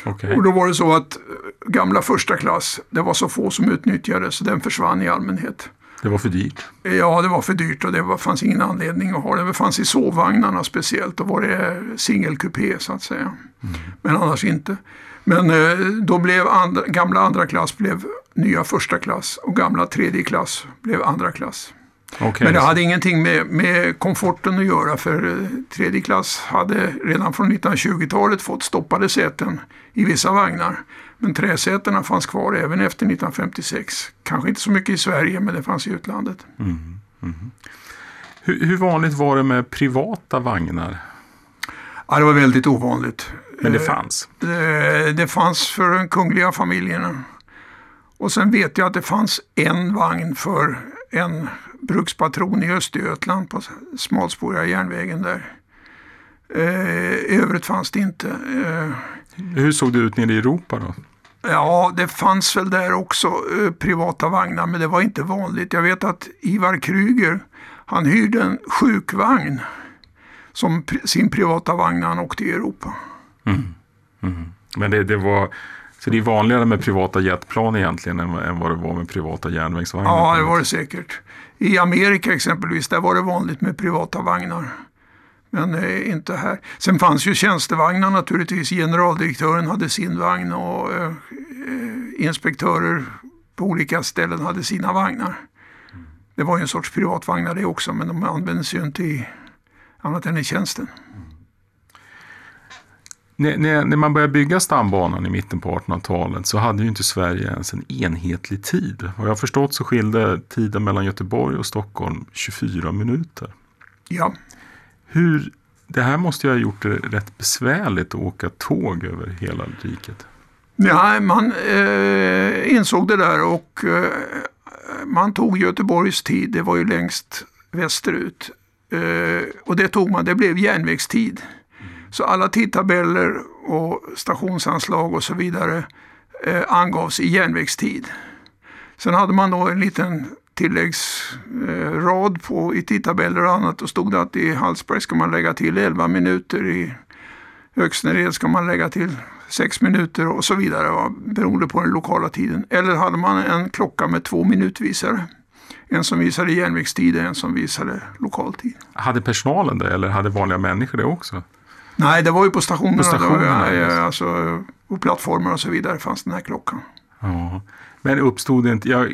Okej. Och då var det så att eh, gamla första klass, det var så få som utnyttjade så den försvann i allmänhet. Det var för dyrt. Ja, det var för dyrt och det var, fanns ingen anledning att ha det. Det fanns i sovvagnarna speciellt. Då var det singelkupé så att säga. Men annars inte. Men eh, då blev andra, gamla andra klass blev nya första klass och gamla tredje klass blev andra klass. Okej. Men det hade ingenting med, med komforten att göra för eh, tredje klass hade redan från 1920-talet fått stoppade säten i vissa vagnar. Men träsätena fanns kvar även efter 1956. Kanske inte så mycket i Sverige men det fanns i utlandet. hur, hur vanligt var det med privata vagnar? Ja, det var väldigt ovanligt. Men det Eh, fanns. Det, det fanns för den kungliga familjen. Och sen vet jag att det fanns en vagn för en brukspatron i Östergötland på smalspåriga järnvägen där. Eh, övrigt fanns det inte. Eh, Hur såg det ut nere i Europa då? Ja, det fanns väl där också eh, privata vagnar, men det var inte vanligt. Jag vet att Ivar Kryger, han hyrde en sjukvagn som pri- sin privata vagn när han åkte i Europa. Men det, det var... Så det är vanligare med privata jetplan egentligen än, än vad det var med privata järnvägsvagnar? Ja, det var det säkert. I Amerika exempelvis, där var det vanligt med privata vagnar. Men eh, inte här. Sen fanns ju tjänstevagnar naturligtvis. Generaldirektören hade sin vagn och eh, eh, inspektörer på olika ställen hade sina vagnar. Det var ju en sorts privatvagnar det också, men de användes ju inte i annat än i tjänsten. När, när, när man började bygga stambanan i mitten på 1800-talet så hade ju inte Sverige ens en enhetlig tid. Vad jag har förstått så skilde tiden mellan Göteborg och Stockholm 24 minuter. Ja, hur, det här måste ju ha gjort det rätt besvärligt att åka tåg över hela riket. Nej, man eh, insåg det där och eh, man tog Göteborgs tid, det var ju längst västerut. Eh, och det tog man, det blev järnvägstid. Så alla tidtabeller och stationsanslag och så vidare eh, angavs i järnvägstid. Sen hade man då en liten tilläggsrad på, i tidtabeller och annat och stod det att i Hallsberg ska man lägga till 11 minuter, i Öxnered ska man lägga till 6 minuter och så vidare va, beroende på den lokala tiden. Eller hade man en klocka med två minutvisare. En som visade järnvägstid och en som visade lokaltid. Hade personalen det eller hade vanliga människor det också? Nej, det var ju på stationerna. På stationerna, just. eh, alltså, på plattformar och så vidare fanns den här klockan. Ja. Men uppstod det inte, ja,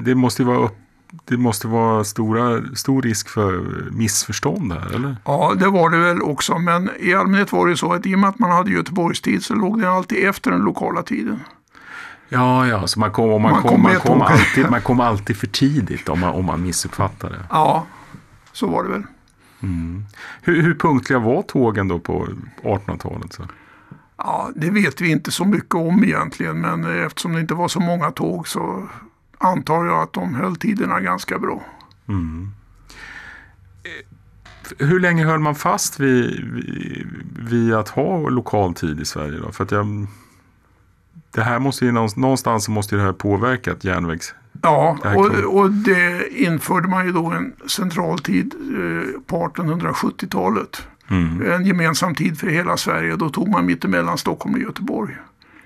det måste ju vara, upp, det måste vara stora, stor risk för missförstånd här eller? Ja, det var det väl också. Men i allmänhet var det så att i och med att man hade Göteborgstid så låg den alltid efter den lokala tiden. Ja, ja, så man kom, om man, Man kom, kom man, kom alltid, man kom <laughs> alltid för tidigt om man, om man missuppfattade. Ja, så var det väl. Hur, hur punktliga var tågen då på 1800-talet? Så? Ja, det vet vi inte så mycket om egentligen. Men eh, eftersom det inte var så många tåg så antar jag att de höll tiderna ganska bra. Hur länge höll man fast vid, vid, vid att ha lokaltid i Sverige? Då? För att jag, det här måste ju någonstans, måste det här påverkat järnvägs... Ja, och, och det införde man ju då en central tid eh, på 1870-talet. Mm. En gemensam tid för hela Sverige. Då tog man mittemellan Stockholm och Göteborg.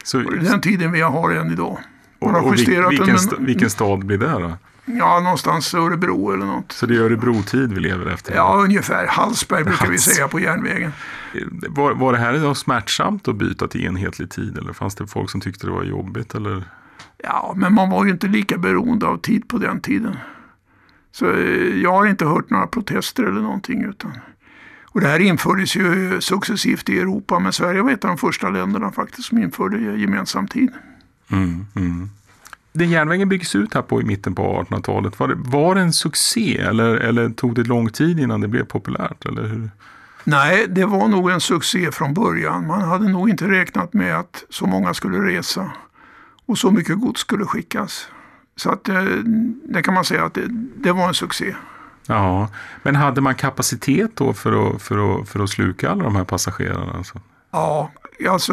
Så, Och det är den tiden vi har än idag. Man och, har och vilken, sta- men vilken stad blir det då? Ja, någonstans Örebro eller något. Så det är Örebro-tid vi lever efter? Ja, ungefär. Hallsberg brukar vi Hals. säga på järnvägen. Var, var det här smärtsamt att byta till enhetlig tid? Eller fanns det folk som tyckte det var jobbigt? Eller? Ja, men man var ju inte lika beroende av tid på den tiden. Så eh, jag har inte hört några protester eller någonting. Utan, och det här infördes ju successivt i Europa, men Sverige var ett av de första länderna faktiskt som införde gemensam tid. Mm, mm. Den järnvägen byggdes ut här på i mitten på 1800-talet. Var det, var det en succé eller, eller tog det lång tid innan det blev populärt? Eller hur? Nej, det var nog en succé från början. Man hade nog inte räknat med att så många skulle resa och så mycket gods skulle skickas. Så att eh, det kan man säga att det, det var en succé. Ja, men hade man kapacitet då för att, för att, för att sluka alla de här passagerarna? Alltså? Ja, alltså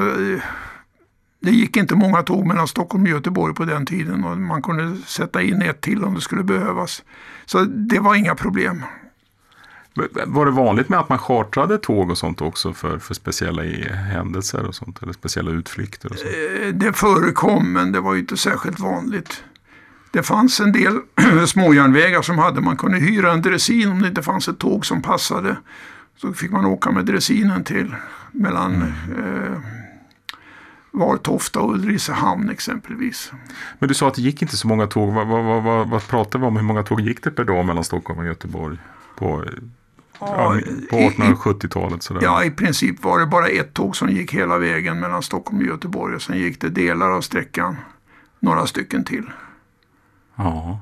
det gick inte många tåg mellan Stockholm och Göteborg på den tiden och man kunde sätta in ett till om det skulle behövas. Så det var inga problem. Var det vanligt med att man chartrade tåg och sånt också för, för speciella händelser och sånt? Eller speciella utflykter och sånt? Eh, Det förekom men det var inte särskilt vanligt. Det fanns en del <clears throat> småjärnvägar som hade, man kunde hyra en dressin om det inte fanns ett tåg som passade. Så fick man åka med dressinen till mellan eh, Vartofta och Ulricehamn exempelvis. Men du sa att det gick inte så många tåg. Vad, vad, vad, vad, pratade vi om? Hur många tåg gick det per dag mellan Stockholm och Göteborg? På, ja, på i- i- 1870-talet sådär. Ja, i princip var det bara ett tåg som gick hela vägen mellan Stockholm och Göteborg och sen gick det delar av sträckan, några stycken till. Ja.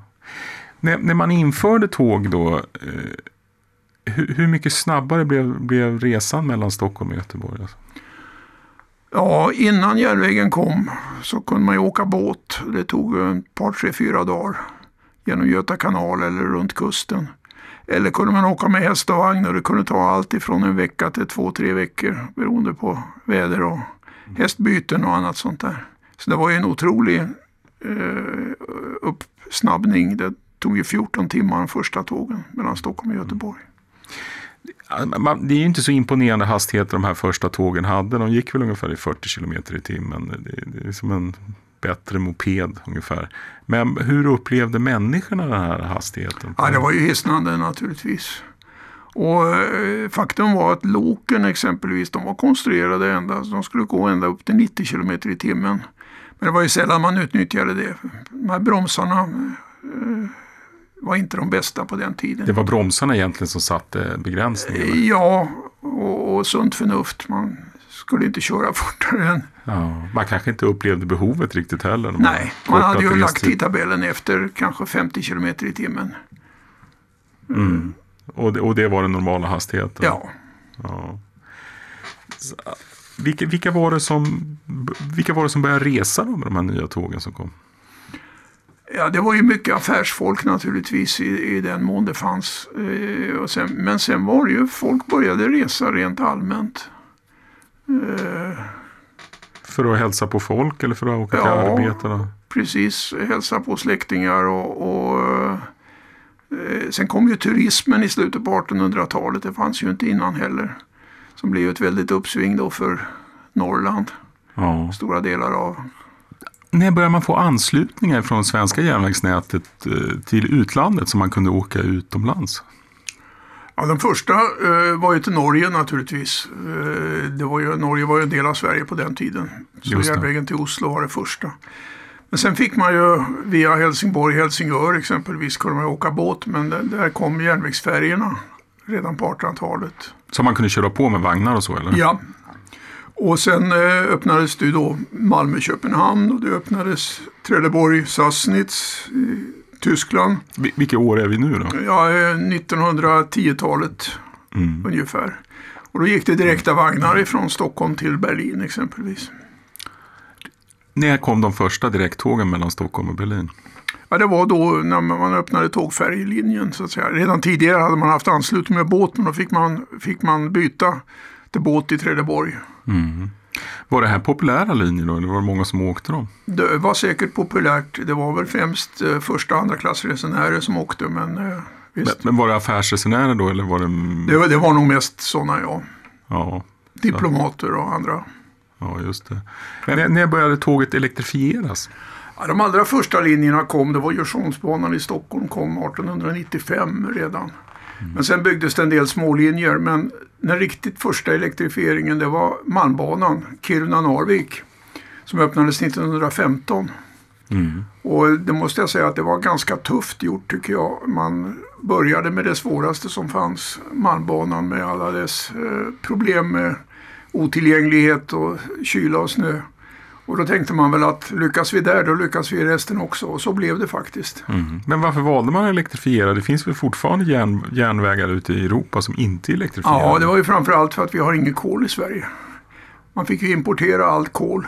När, när man införde tåg då, eh, hur, hur mycket snabbare blev, blev resan mellan Stockholm och Göteborg? Alltså? Ja, innan järnvägen kom så kunde man ju åka båt. Det tog ett par, tre, fyra dagar genom Göta kanal eller runt kusten. Eller kunde man åka med häst och vagn och det kunde ta allt ifrån en vecka till två, tre veckor beroende på väder och hästbyten och annat sånt där. Så det var ju en otrolig uppsnabbning. Det tog ju 14 timmar de första tågen mellan Stockholm och Göteborg. Man- Det är ju inte så imponerande hastigheter de här första tågen hade. De gick väl ungefär i 40 kilometer i timmen. Det, det är som en bättre moped ungefär. Men hur upplevde människorna den här hastigheten? Ja, det var ju hisnande naturligtvis. Och eh, faktum var att loken exempelvis, de var konstruerade ända, de skulle gå ända upp till 90 km i timmen. Men det var ju sällan man utnyttjade det. De här bromsarna eh, var inte de bästa på den tiden. Det var bromsarna egentligen som satte begränsningen. Ja, och, och sunt förnuft. Man skulle inte köra <laughs> fortare än... Ja, man kanske inte upplevde behovet riktigt heller. Nej, man hade ju lagt tidtabellen efter kanske 50 km i timmen. Mm. Och, det, och det var den normala hastigheten? Ja. Ja. Vilka, vilka, var det som, vilka var det som började resa då med de här nya tågen som kom? Ja, det var ju mycket affärsfolk naturligtvis i, i den mån det fanns. Eh, sen, men sen var det ju, folk började resa rent allmänt. Eh, För att hälsa på folk eller för att åka till Ja. precis, hälsa på släktingar och, och eh, sen kom ju turismen i slutet på 1800-talet. Det fanns ju inte innan heller. Som blev ett väldigt uppsving då för Norrland, Ja. stora delar av. När började man få anslutningar från svenska järnvägsnätet eh, till utlandet så man kunde åka utomlands? Ja, den första eh, var ju till Norge naturligtvis. Eh, det var ju, Norge var ju en del av Sverige på den tiden. Så järnvägen till Oslo var det första. Men sen fick man ju via Helsingborg, Helsingör exempelvis kunde man ju åka båt. Men där kom järnvägsfärjorna redan på 1800-talet. Så man kunde köra på med vagnar och så eller? Ja. Och sen eh, öppnades det då Malmö-Köpenhamn och det öppnades Trelleborg-Sassnitz i Tyskland. Vil- Vilka år är vi nu då? Ja, eh, 1910-talet Mm. ungefär. Och då gick det direkta vagnar ifrån Stockholm till Berlin exempelvis. När kom de första direkttågen mellan Stockholm och Berlin? Ja, det var då när man öppnade tågfärjelinjen så att säga. Redan tidigare hade man haft anslutning med båt men då fick man, fick man byta till båt i Trelleborg. Var det här populära linjer då? Eller var det många som åkte dem? Det var säkert populärt. Det var väl främst eh, första och andra klassresenärer som åkte men eh, Men, men var det affärsresenärer då? Eller var det... Det, var- det var nog mest sådana ja. Ja, Diplomater och andra. ja just det. Men när började tåget elektrifieras? Ja, de allra första linjerna kom, det var Djursholmsbanan i Stockholm kom 1895 redan. Men sen byggdes det en del smålinjer. Men den riktigt första elektrifieringen det var Malmbanan, Kiruna-Narvik. Som öppnades 1915. Och det måste jag säga att det var ganska tufft gjort tycker jag. Man började med det svåraste som fanns, Malmbanan med alla dess eh, problem med otillgänglighet och kyla och snö. Och då tänkte man väl att lyckas vi där, då lyckas vi i resten också. Och så blev det faktiskt. Men varför valde man att elektrifiera? Det finns väl fortfarande järn, järnvägar ute i Europa som inte är elektrifierade? Ja, det var ju framförallt för att vi har inget kol i Sverige. Man fick ju importera allt kol.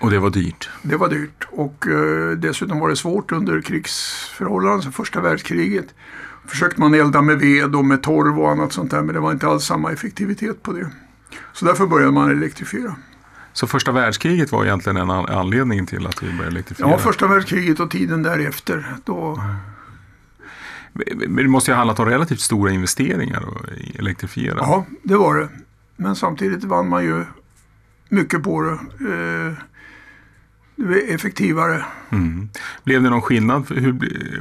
Och det var dyrt. Det var dyrt och eh, dessutom var det svårt under krigsförhållanden, så första världskriget. Försökte man elda med ved och med torv och annat sånt där men det var inte alls samma effektivitet på det. Så därför började man elektrifiera. Så första världskriget var egentligen en an- anledning till att vi började elektrifiera? Ja, första världskriget och tiden därefter. Då, Men det måste ju ha handlat om relativt stora investeringar att elektrifiera. ja, det var det. Men samtidigt vann man ju mycket på det. Eh, det var effektivare. Mm. Blev det någon skillnad? Hur bli-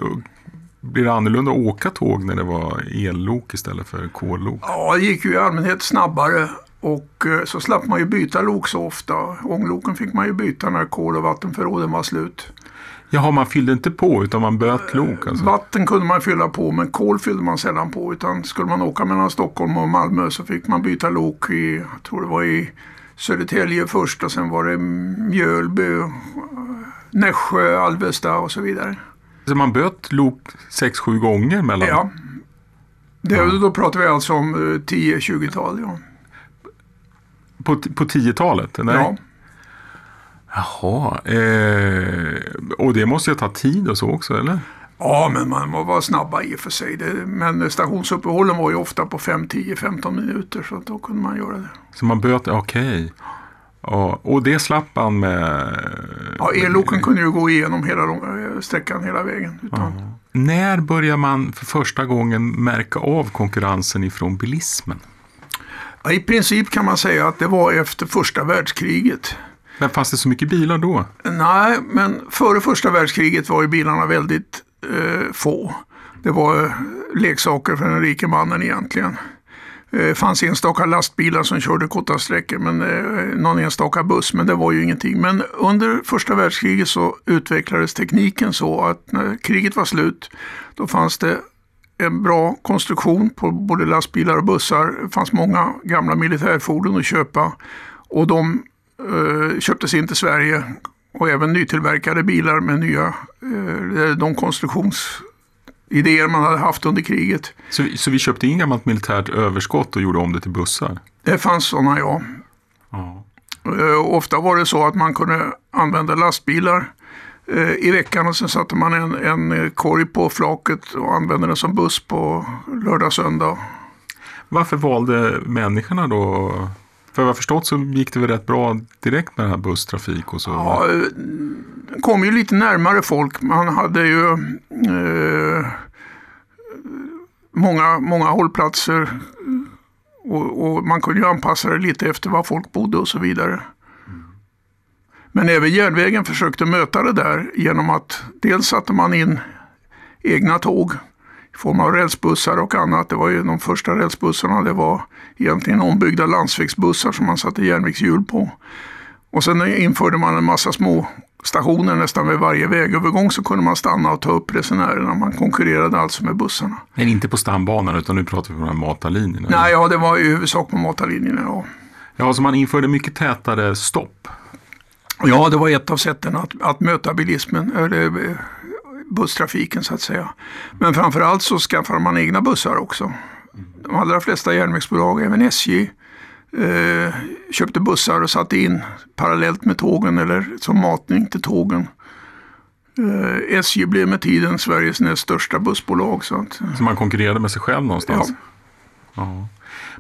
blir det annorlunda att åka tåg när det var ellok istället för kollok? Ja, det gick ju i allmänhet snabbare och eh, så slapp man ju byta lok så ofta. Ångloken fick man ju byta när kol och vattenförråden var slut. Jaha, man fyllde inte på utan man böt lok alltså? Vatten kunde man fylla på men kol fyllde man sällan på. Utan skulle man åka mellan Stockholm och Malmö så fick man byta lok i, jag tror det var i Södertälje först och sen var det Mjölby, eh, Nässjö, Alvesta och så vidare. Så man böt lok 6-7 gånger mellan? Ja. Det, då pratar vi alltså om eh, 10-20-tal. Ja. På, på 10-talet? eller? Ja. Jaha, eh, och det måste ju ta tid och så också eller? ja, men man var snabba i och för sig. Det, men stationsuppehållen var ju ofta på 5, 10, 15 minuter så då kunde man göra det. Så man böt, okej. Ja, och det slapp man med... Ja, elloken kunde ju gå igenom hela långa- sträckan hela vägen. Utan, När börjar man för första gången märka av konkurrensen ifrån bilismen? Ja, I princip kan man säga att det var efter första världskriget. Men fanns det så mycket bilar då? Nej, men före första världskriget var ju bilarna väldigt eh, få. Det var eh, leksaker för den rike mannen egentligen. Det fanns enstaka lastbilar som körde korta sträckor, men eh, någon enstaka buss, men det var ju ingenting. Men under första världskriget så utvecklades tekniken så att när kriget var slut, då fanns det en bra konstruktion på både lastbilar och bussar. Det fanns många gamla militärfordon att köpa och de eh, köptes in till Sverige och även nytillverkade bilar med nya eh, de konstruktionsidéer man hade haft under kriget. Så, så vi köpte in gammalt militärt överskott och gjorde om det till bussar? Det fanns sådana ja. Ja. Eh, ofta var det så att man kunde använda lastbilar i veckan och sen satte man en, en eh, korg på flaket och använde den som buss på lördag söndag. Varför valde människorna då? För vad jag förstått så gick det väl rätt bra direkt med den här busstrafik och så? Ja, eh, den kom ju lite närmare folk. Man hade ju eh, många, många hållplatser och, och man kunde ju anpassa det lite efter var folk bodde och så vidare. Men även järnvägen försökte möta det där genom att dels satte man in egna tåg i form av rälsbussar och annat. Det var ju de första rälsbussarna. Det var egentligen ombyggda landsvägsbussar som man satte järnvägshjul på. Och sen införde man en massa små stationer nästan vid varje vägövergång så kunde man stanna och ta upp resenärerna. Man konkurrerade alltså med bussarna. Men inte på stambanan utan nu pratar vi om de här matarlinjerna. Nej, ja, det var i huvudsak på matarlinjerna. Ja. Ja, så man införde mycket tätare stopp. Ja, det var ett av sätten att, att möta bilismen, eller eh, busstrafiken så att säga. Men framförallt så skaffade man egna bussar också. De allra flesta järnvägsbolag, även SJ, eh, köpte bussar och satte in parallellt med tågen eller som matning till tågen. Eh, SJ blev med tiden Sveriges näst största bussbolag. Så att, Så man konkurrerade med sig själv någonstans. Ja. Ja.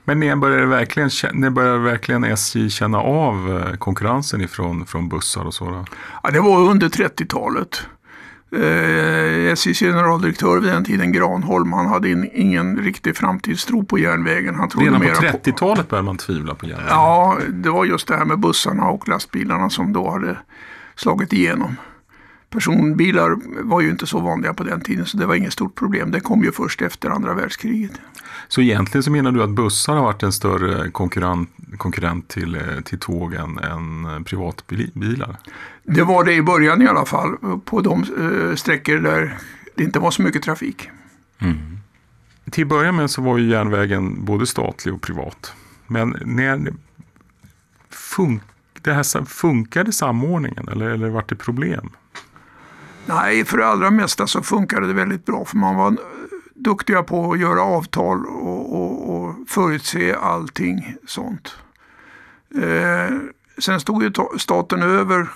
Men när började, verkligen, när började verkligen SJ känna av eh, konkurrensen ifrån från bussar och så? Då? Ja, det var under 30-talet. Eh, SJs generaldirektör vid den tiden, Granholm, han hade in, ingen riktig framtidstro på järnvägen. Han trodde Redan på mera 30-talet började man tvivla på järnvägen. Ja, det var just det här med bussarna och lastbilarna som då hade slagit igenom. personbilar var ju inte så vanliga på den tiden så det var inget stort problem. Det kom ju först efter andra världskriget. Så egentligen så menar du att bussar har varit en större konkurrent, konkurrent till, eh, till tåg än, än privatbilar? Det var det i början i alla fall på de eh, sträckor där det inte var så mycket trafik. Mm. Till början med så var ju järnvägen både statlig och privat. Men när fun det här, funkade samordningen eller, eller var det problem? Nej, för det allra mesta så funkade det väldigt bra för man var duktiga på att göra avtal och, och, och förutse allting sånt. Eh, sen stod ju staten över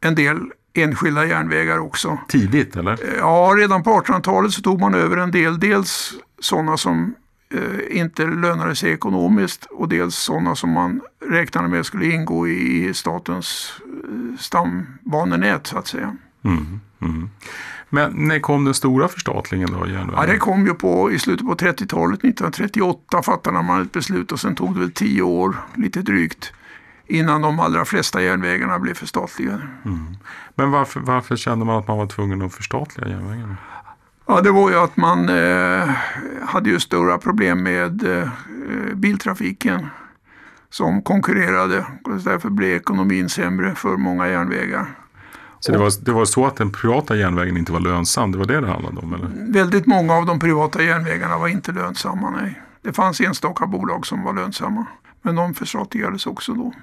en del enskilda järnvägar också. Tidigt eller? Eh, ja, redan på 1800-talet så tog man över en del. Dels sådana som eh, inte lönade sig ekonomiskt och dels sådana som man räknade med skulle ingå i statens eh, stambanenät så att säga. Mm, mm. Men när kom den stora förstatligen då? Järnvägen? Ja, det kom ju på, i slutet på 30-talet. 1938 fattade man ett beslut och sen tog det väl tio år, lite drygt, innan de allra flesta järnvägarna blev förstatligade. Mm. Men varför, varför kände man att man var tvungen att förstatliga järnvägarna? Ja, det var ju att man eh, hade ju stora problem med eh, biltrafiken som konkurrerade. Och därför blev ekonomin sämre för många järnvägar. Så det var, det var så att den privata järnvägen inte var lönsam? Det var det det handlade om? Eller? Väldigt många av de privata järnvägarna var inte lönsamma, nej. Det fanns enstaka bolag som var lönsamma. Men de förstatligades också då.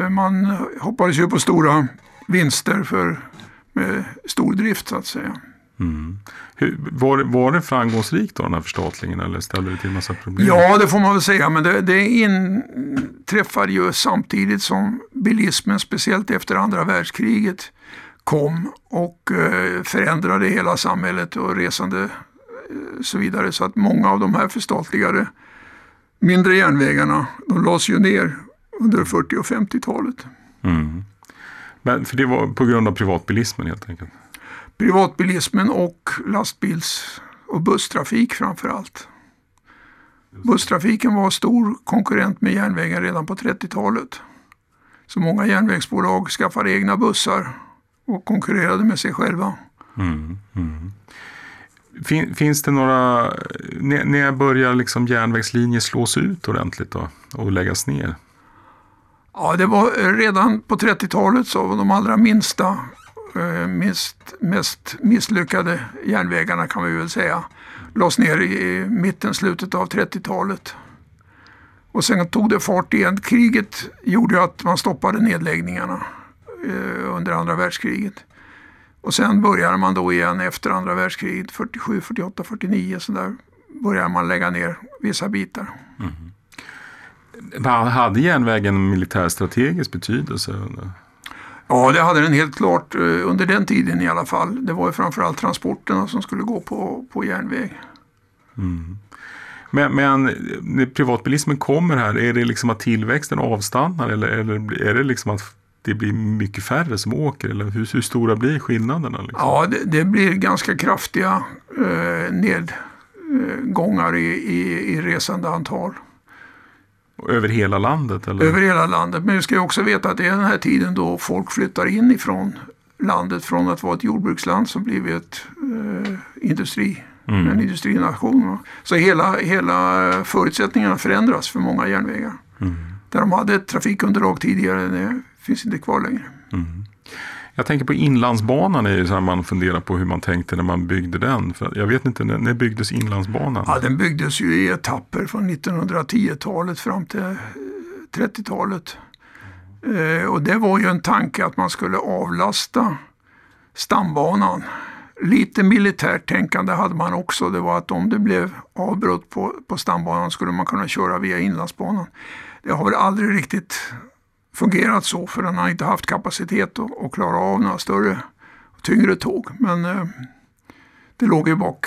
Eh, man hoppades ju på stora vinster för med stordrift så att säga. Mm. Hur, var, var det framgångsrikt då den här förstatligingen eller ställde det till massa problem? Ja det får man väl säga men det, det inträffade ju samtidigt som bilismen speciellt efter andra världskriget kom och eh, förändrade hela samhället och resande eh, så vidare. Så att många av de här förstatligade mindre järnvägarna de lades ju ner under 40 och 50-talet. Mm. Men för det var på grund av privatbilismen helt enkelt? Privatbilismen och lastbils och busstrafik framför allt. Busstrafiken var stor konkurrent med järnvägen redan på 30-talet. Så många järnvägsbolag skaffade egna bussar och konkurrerade med sig själva. Mm, mm. Fin, finns det några, när, när börjar liksom järnvägslinjer slås ut ordentligt då och läggas ner? Ja, det var redan på 30-talet så var de allra minsta, eh, mest, mest misslyckade järnvägarna kan vi väl säga, lades ner i mitten, slutet av 30-talet. Och sen tog det fart igen. Kriget gjorde att man stoppade nedläggningarna. Eh, under andra världskriget. Och sen började man då igen efter andra världskriget, 47, 48, 49 så där började man lägga ner vissa bitar. Mm. Hade järnvägen militärstrategisk betydelse? Ja, det hade den helt klart eh, under den tiden i alla fall. Det var ju framförallt transporterna som skulle gå på, på järnväg. Mm. Men, men när privatbilismen kommer här, är det liksom att tillväxten avstannar eller, eller är det liksom att det blir mycket färre som åker? Eller hur, hur stora blir skillnaderna? Liksom? Ja, det, det, blir ganska kraftiga eh, nedgångar i, i, i resandeantal. Över hela landet? Eller? Över hela landet. Men vi ska också veta att det är den här tiden då folk flyttar in ifrån landet. Från att vara ett jordbruksland så blir vi ett eh, industri, mm. en industrination. Så hela, hela förutsättningarna förändras för många järnvägar. Mm. Där de hade ett trafikunderlag tidigare, det finns inte kvar längre. Mm. Jag tänker på Inlandsbanan, är ju så här man funderar på hur man tänkte när man byggde den. För jag vet inte, när, byggdes Inlandsbanan? Ja, den byggdes ju i etapper från 1910-talet fram till 30-talet. Eh, och det var ju en tanke att man skulle avlasta stambanan. Lite militärt tänkande hade man också. Det var att om det blev avbrott på, på stambanan skulle man kunna köra via Inlandsbanan. Det har väl aldrig riktigt fungerat så för den har inte haft kapacitet att, att klara av några större tyngre tåg. Men eh, det låg ju bak.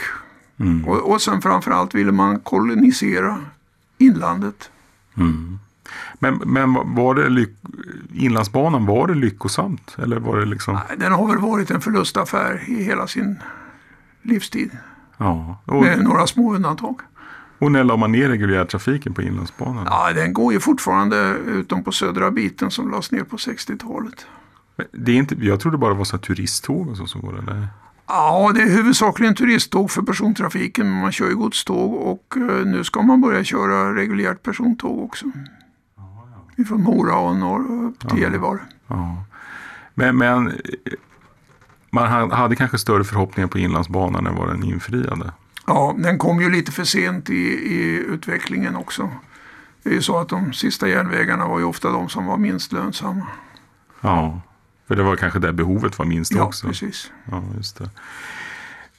Mm. Och, och sen framförallt ville man kolonisera inlandet. Mm. Men, men var det Inlandsbanan, var det lyckosamt? Eller var det liksom... Den har väl varit en förlustaffär i hela sin livstid. Ja, och... Med några små undantag. Och när la man ner reguljärtrafiken på Inlandsbanan? Ja, den går ju fortfarande utom på södra biten som lades ner på 60-talet. Det är inte, jag trodde bara det var så turisttåg och så som går där. Ja, det är huvudsakligen turisttåg för persontrafiken. Man kör ju godståg och eh, nu ska man börja köra reguljärt persontåg också. Från Mora och norr upp till Gällivare. Ja. Men, men eh, man ha- hade kanske större förhoppningar på Inlandsbanan än vad den infriade. Ja, den kom ju lite för sent i, i utvecklingen också. Det är ju så att de sista järnvägarna var ju ofta de som var minst lönsamma. Ja, för det var kanske där behovet var minst Ja, också. precis. Ja, just det.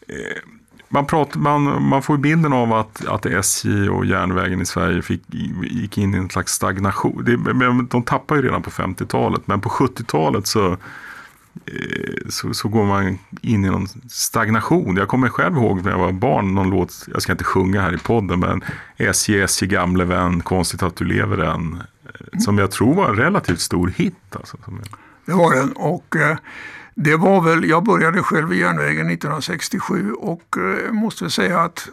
Eh, Man, pratar, man, man får ju bilden av att, att SJ och järnvägen i Sverige fick, gick in i en slags stagnation. Det, de tappade ju redan på 50-talet, men på 70-talet så, Eh, så, så går man in i någon stagnation. Jag kommer själv ihåg när jag var barn, någon låt, jag ska inte sjunga här i podden, men SJ, SJ gamle vän, konstigt att du lever än. Eh, som jag tror var en relativt stor hit. Alltså, Det var den. Och eh, det var väl, jag började själv i järnvägen 1967 och måste säga att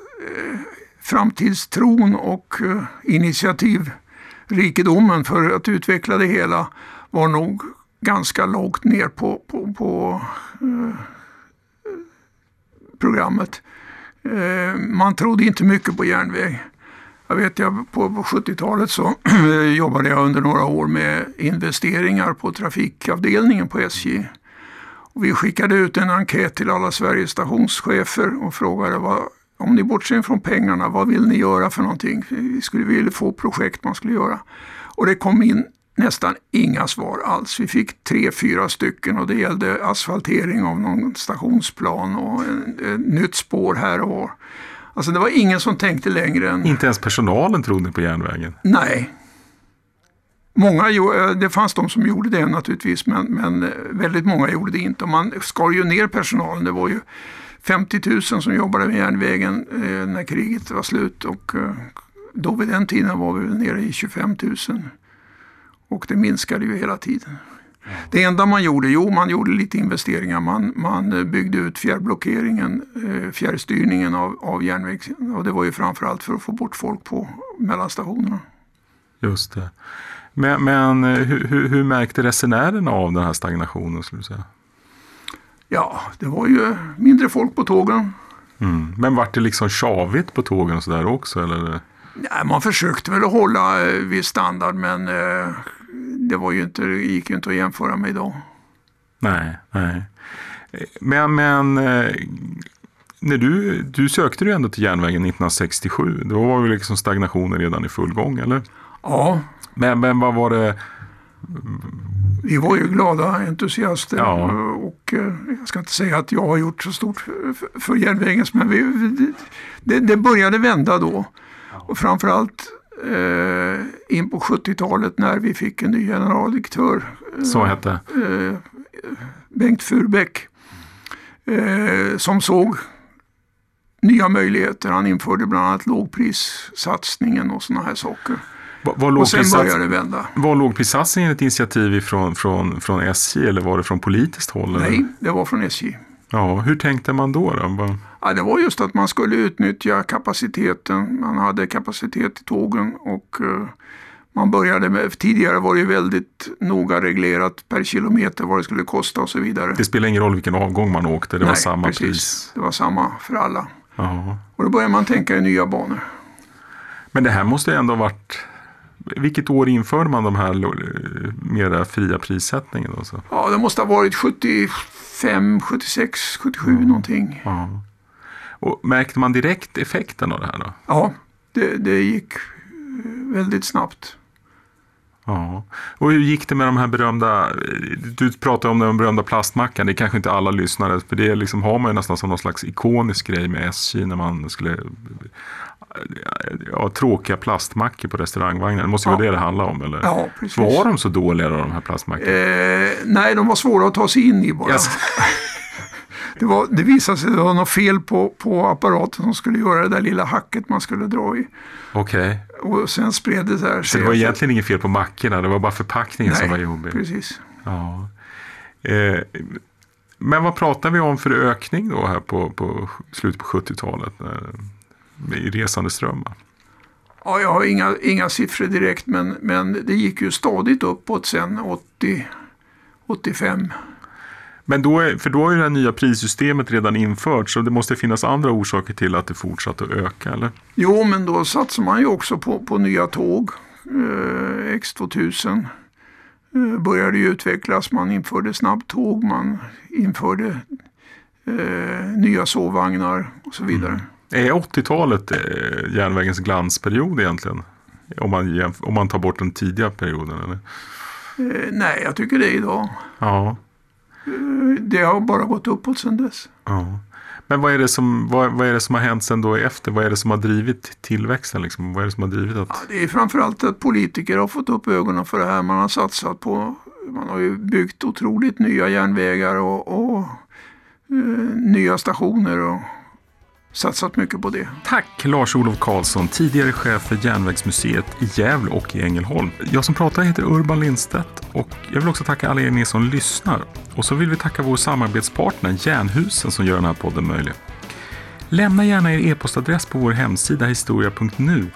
framtidstron och initiativrikedomen för att utveckla det hela var nog ganska långt ner på, på, på eh, programmet. Eh, man trodde inte mycket på järnväg. Jag vet, jag, på, på 70-talet så <clears throat> jobbade jag under några år med investeringar på trafikavdelningen på SJ. Och vi skickade ut en enkät till alla Sveriges stationschefer och frågade vad, om ni bortser från pengarna, vad vill ni göra för någonting? Vi skulle vilja få projekt man skulle göra. Och det kom in nästan inga svar alls. Vi fick tre, fyra stycken och det gällde asfaltering av någon stationsplan och en, ett nytt spår här och var. Alltså det var ingen som tänkte längre än inte ens personalen trodde på järnvägen. Nej. Många, eh, det fanns de som gjorde det naturligtvis, men, men eh, väldigt många gjorde det inte. Och man skar ju ner personalen. Det var ju 50 000 som jobbade med järnvägen eh, när kriget var slut. Och då vid den tiden var vi nere i 25 000. Och det minskade ju hela tiden. Det enda man gjorde, jo man gjorde lite investeringar. Man, man eh, byggde ut fjärrblockeringen, eh, fjärrstyrningen av, av järnvägen. Och det var ju framförallt för att få bort folk på mellanstationerna. Just det. Men, men eh, hur, hur, märkte resenärerna av den här stagnationen? Skulle du säga? Ja, det var ju mindre folk på tågen. Mm. Men vart det liksom tjavigt på tågen och sådär också? Eller? Nej, man försökte väl hålla viss standard men det, var ju inte, det gick ju inte att jämföra med idag. Nej, nej. Men, men eh, när du, du sökte ju ändå till järnvägen 1967. Då var ju liksom stagnationen redan i full gång, eller? Ja, Men, men vad var det? vi var ju glada entusiaster Ja. och eh, jag ska inte säga att jag har gjort så stort för, järnvägens men vi, det, det började vända då. Och framförallt eh, in på 70-talet när vi fick en ny generaldirektör Så hette eh, Bengt Furbäck eh, som såg nya möjligheter. Han införde bland annat lågprissatsningen och sådana här saker. Var, var, Och sen började det vända. var lågprissatsningen ett initiativ ifrån, från, från SJ eller var det från politiskt håll? eller? Nej, det var från SJ. Ja, hur tänkte man då? då? Ja, det var just att man skulle utnyttja kapaciteten. Man hade kapacitet i tågen och eh, man började med, tidigare var det ju väldigt noga reglerat per kilometer vad det skulle kosta och så vidare. Det spelar ingen roll vilken avgång man åkte, det var Nej, samma precis. pris. Det var samma för alla. Ja. Och då började man tänka i nya banor. Men det här måste ändå ha varit... Vilket år införde man de här mera fria prissättningen? Då, så? Ja, det måste ha varit 75, 76, 77 någonting. Ja. Och märkte man direkt effekten av det här? då? Ja, det, det gick eh, väldigt snabbt. Ja. Och hur gick det med de här berömda, du pratade om den berömda plastmackan, det är kanske inte alla lyssnare, för det liksom har man ju nästan som någon slags ikonisk grej med SJ när man skulle ja, tråkiga plastmackor på restaurangvagnar. Det måste ju vara Ja. det det handlar om, eller? Ja, precis. Var de så dåliga då, de här plastmackorna? Eh, nej, de var svåra att ta sig in i bara. Yes. <laughs> Det, var, det visade sig att det var något fel på, på apparaten som skulle göra det där lilla hacket man skulle dra i. Okej, Och sen spred det sig. så det var egentligen inget fel på mackorna, det var bara förpackningen som var Nej, jobbig? precis. Ja. Eh, men vad pratar vi om för ökning då här på, på slutet på 70-talet? I resande strömmar? Ja, jag har inga, inga siffror direkt men, men det gick ju stadigt uppåt sen 80, 85. Men då är, för då har ju det här nya prissystemet redan införts så det måste finnas andra orsaker till att det fortsatte att öka, eller? Jo, men då satsar man ju också på, på nya tåg. Eh, X2000 eh, började ju utvecklas. Man införde snabbtåg, man införde eh, nya sovvagnar och så vidare. Är 80-talet eh, järnvägens glansperiod egentligen? Om man, om man tar bort den tidiga perioden, eller? Eh, nej, jag tycker det är idag. Ja. Eh, Det har bara gått uppåt sedan dess. ja. Men vad är, det som, vad, vad är det som har hänt sen då efter? Vad är det som har drivit tillväxten? Liksom? Vad är det som har drivit att... Ja, det är framförallt att politiker har fått upp ögonen för det här. Man har satsat på, man har ju byggt otroligt nya järnvägar och, och eh, nya stationer och satsat mycket på det. Tack Lars-Olof Karlsson, tidigare chef för Järnvägsmuseet i Gävle och i Ängelholm. Jag som pratar heter Urban Lindstedt och jag vill också tacka alla er som lyssnar. Och så vill vi tacka vår samarbetspartner Järnhusen som gör den här podden möjlig. Lämna gärna er e-postadress på vår hemsida historia.nu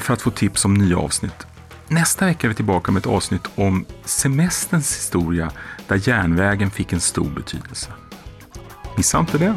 för att få tips om nya avsnitt. Nästa vecka är vi tillbaka med ett avsnitt om semesterns historia där järnvägen fick en stor betydelse. Missa inte det!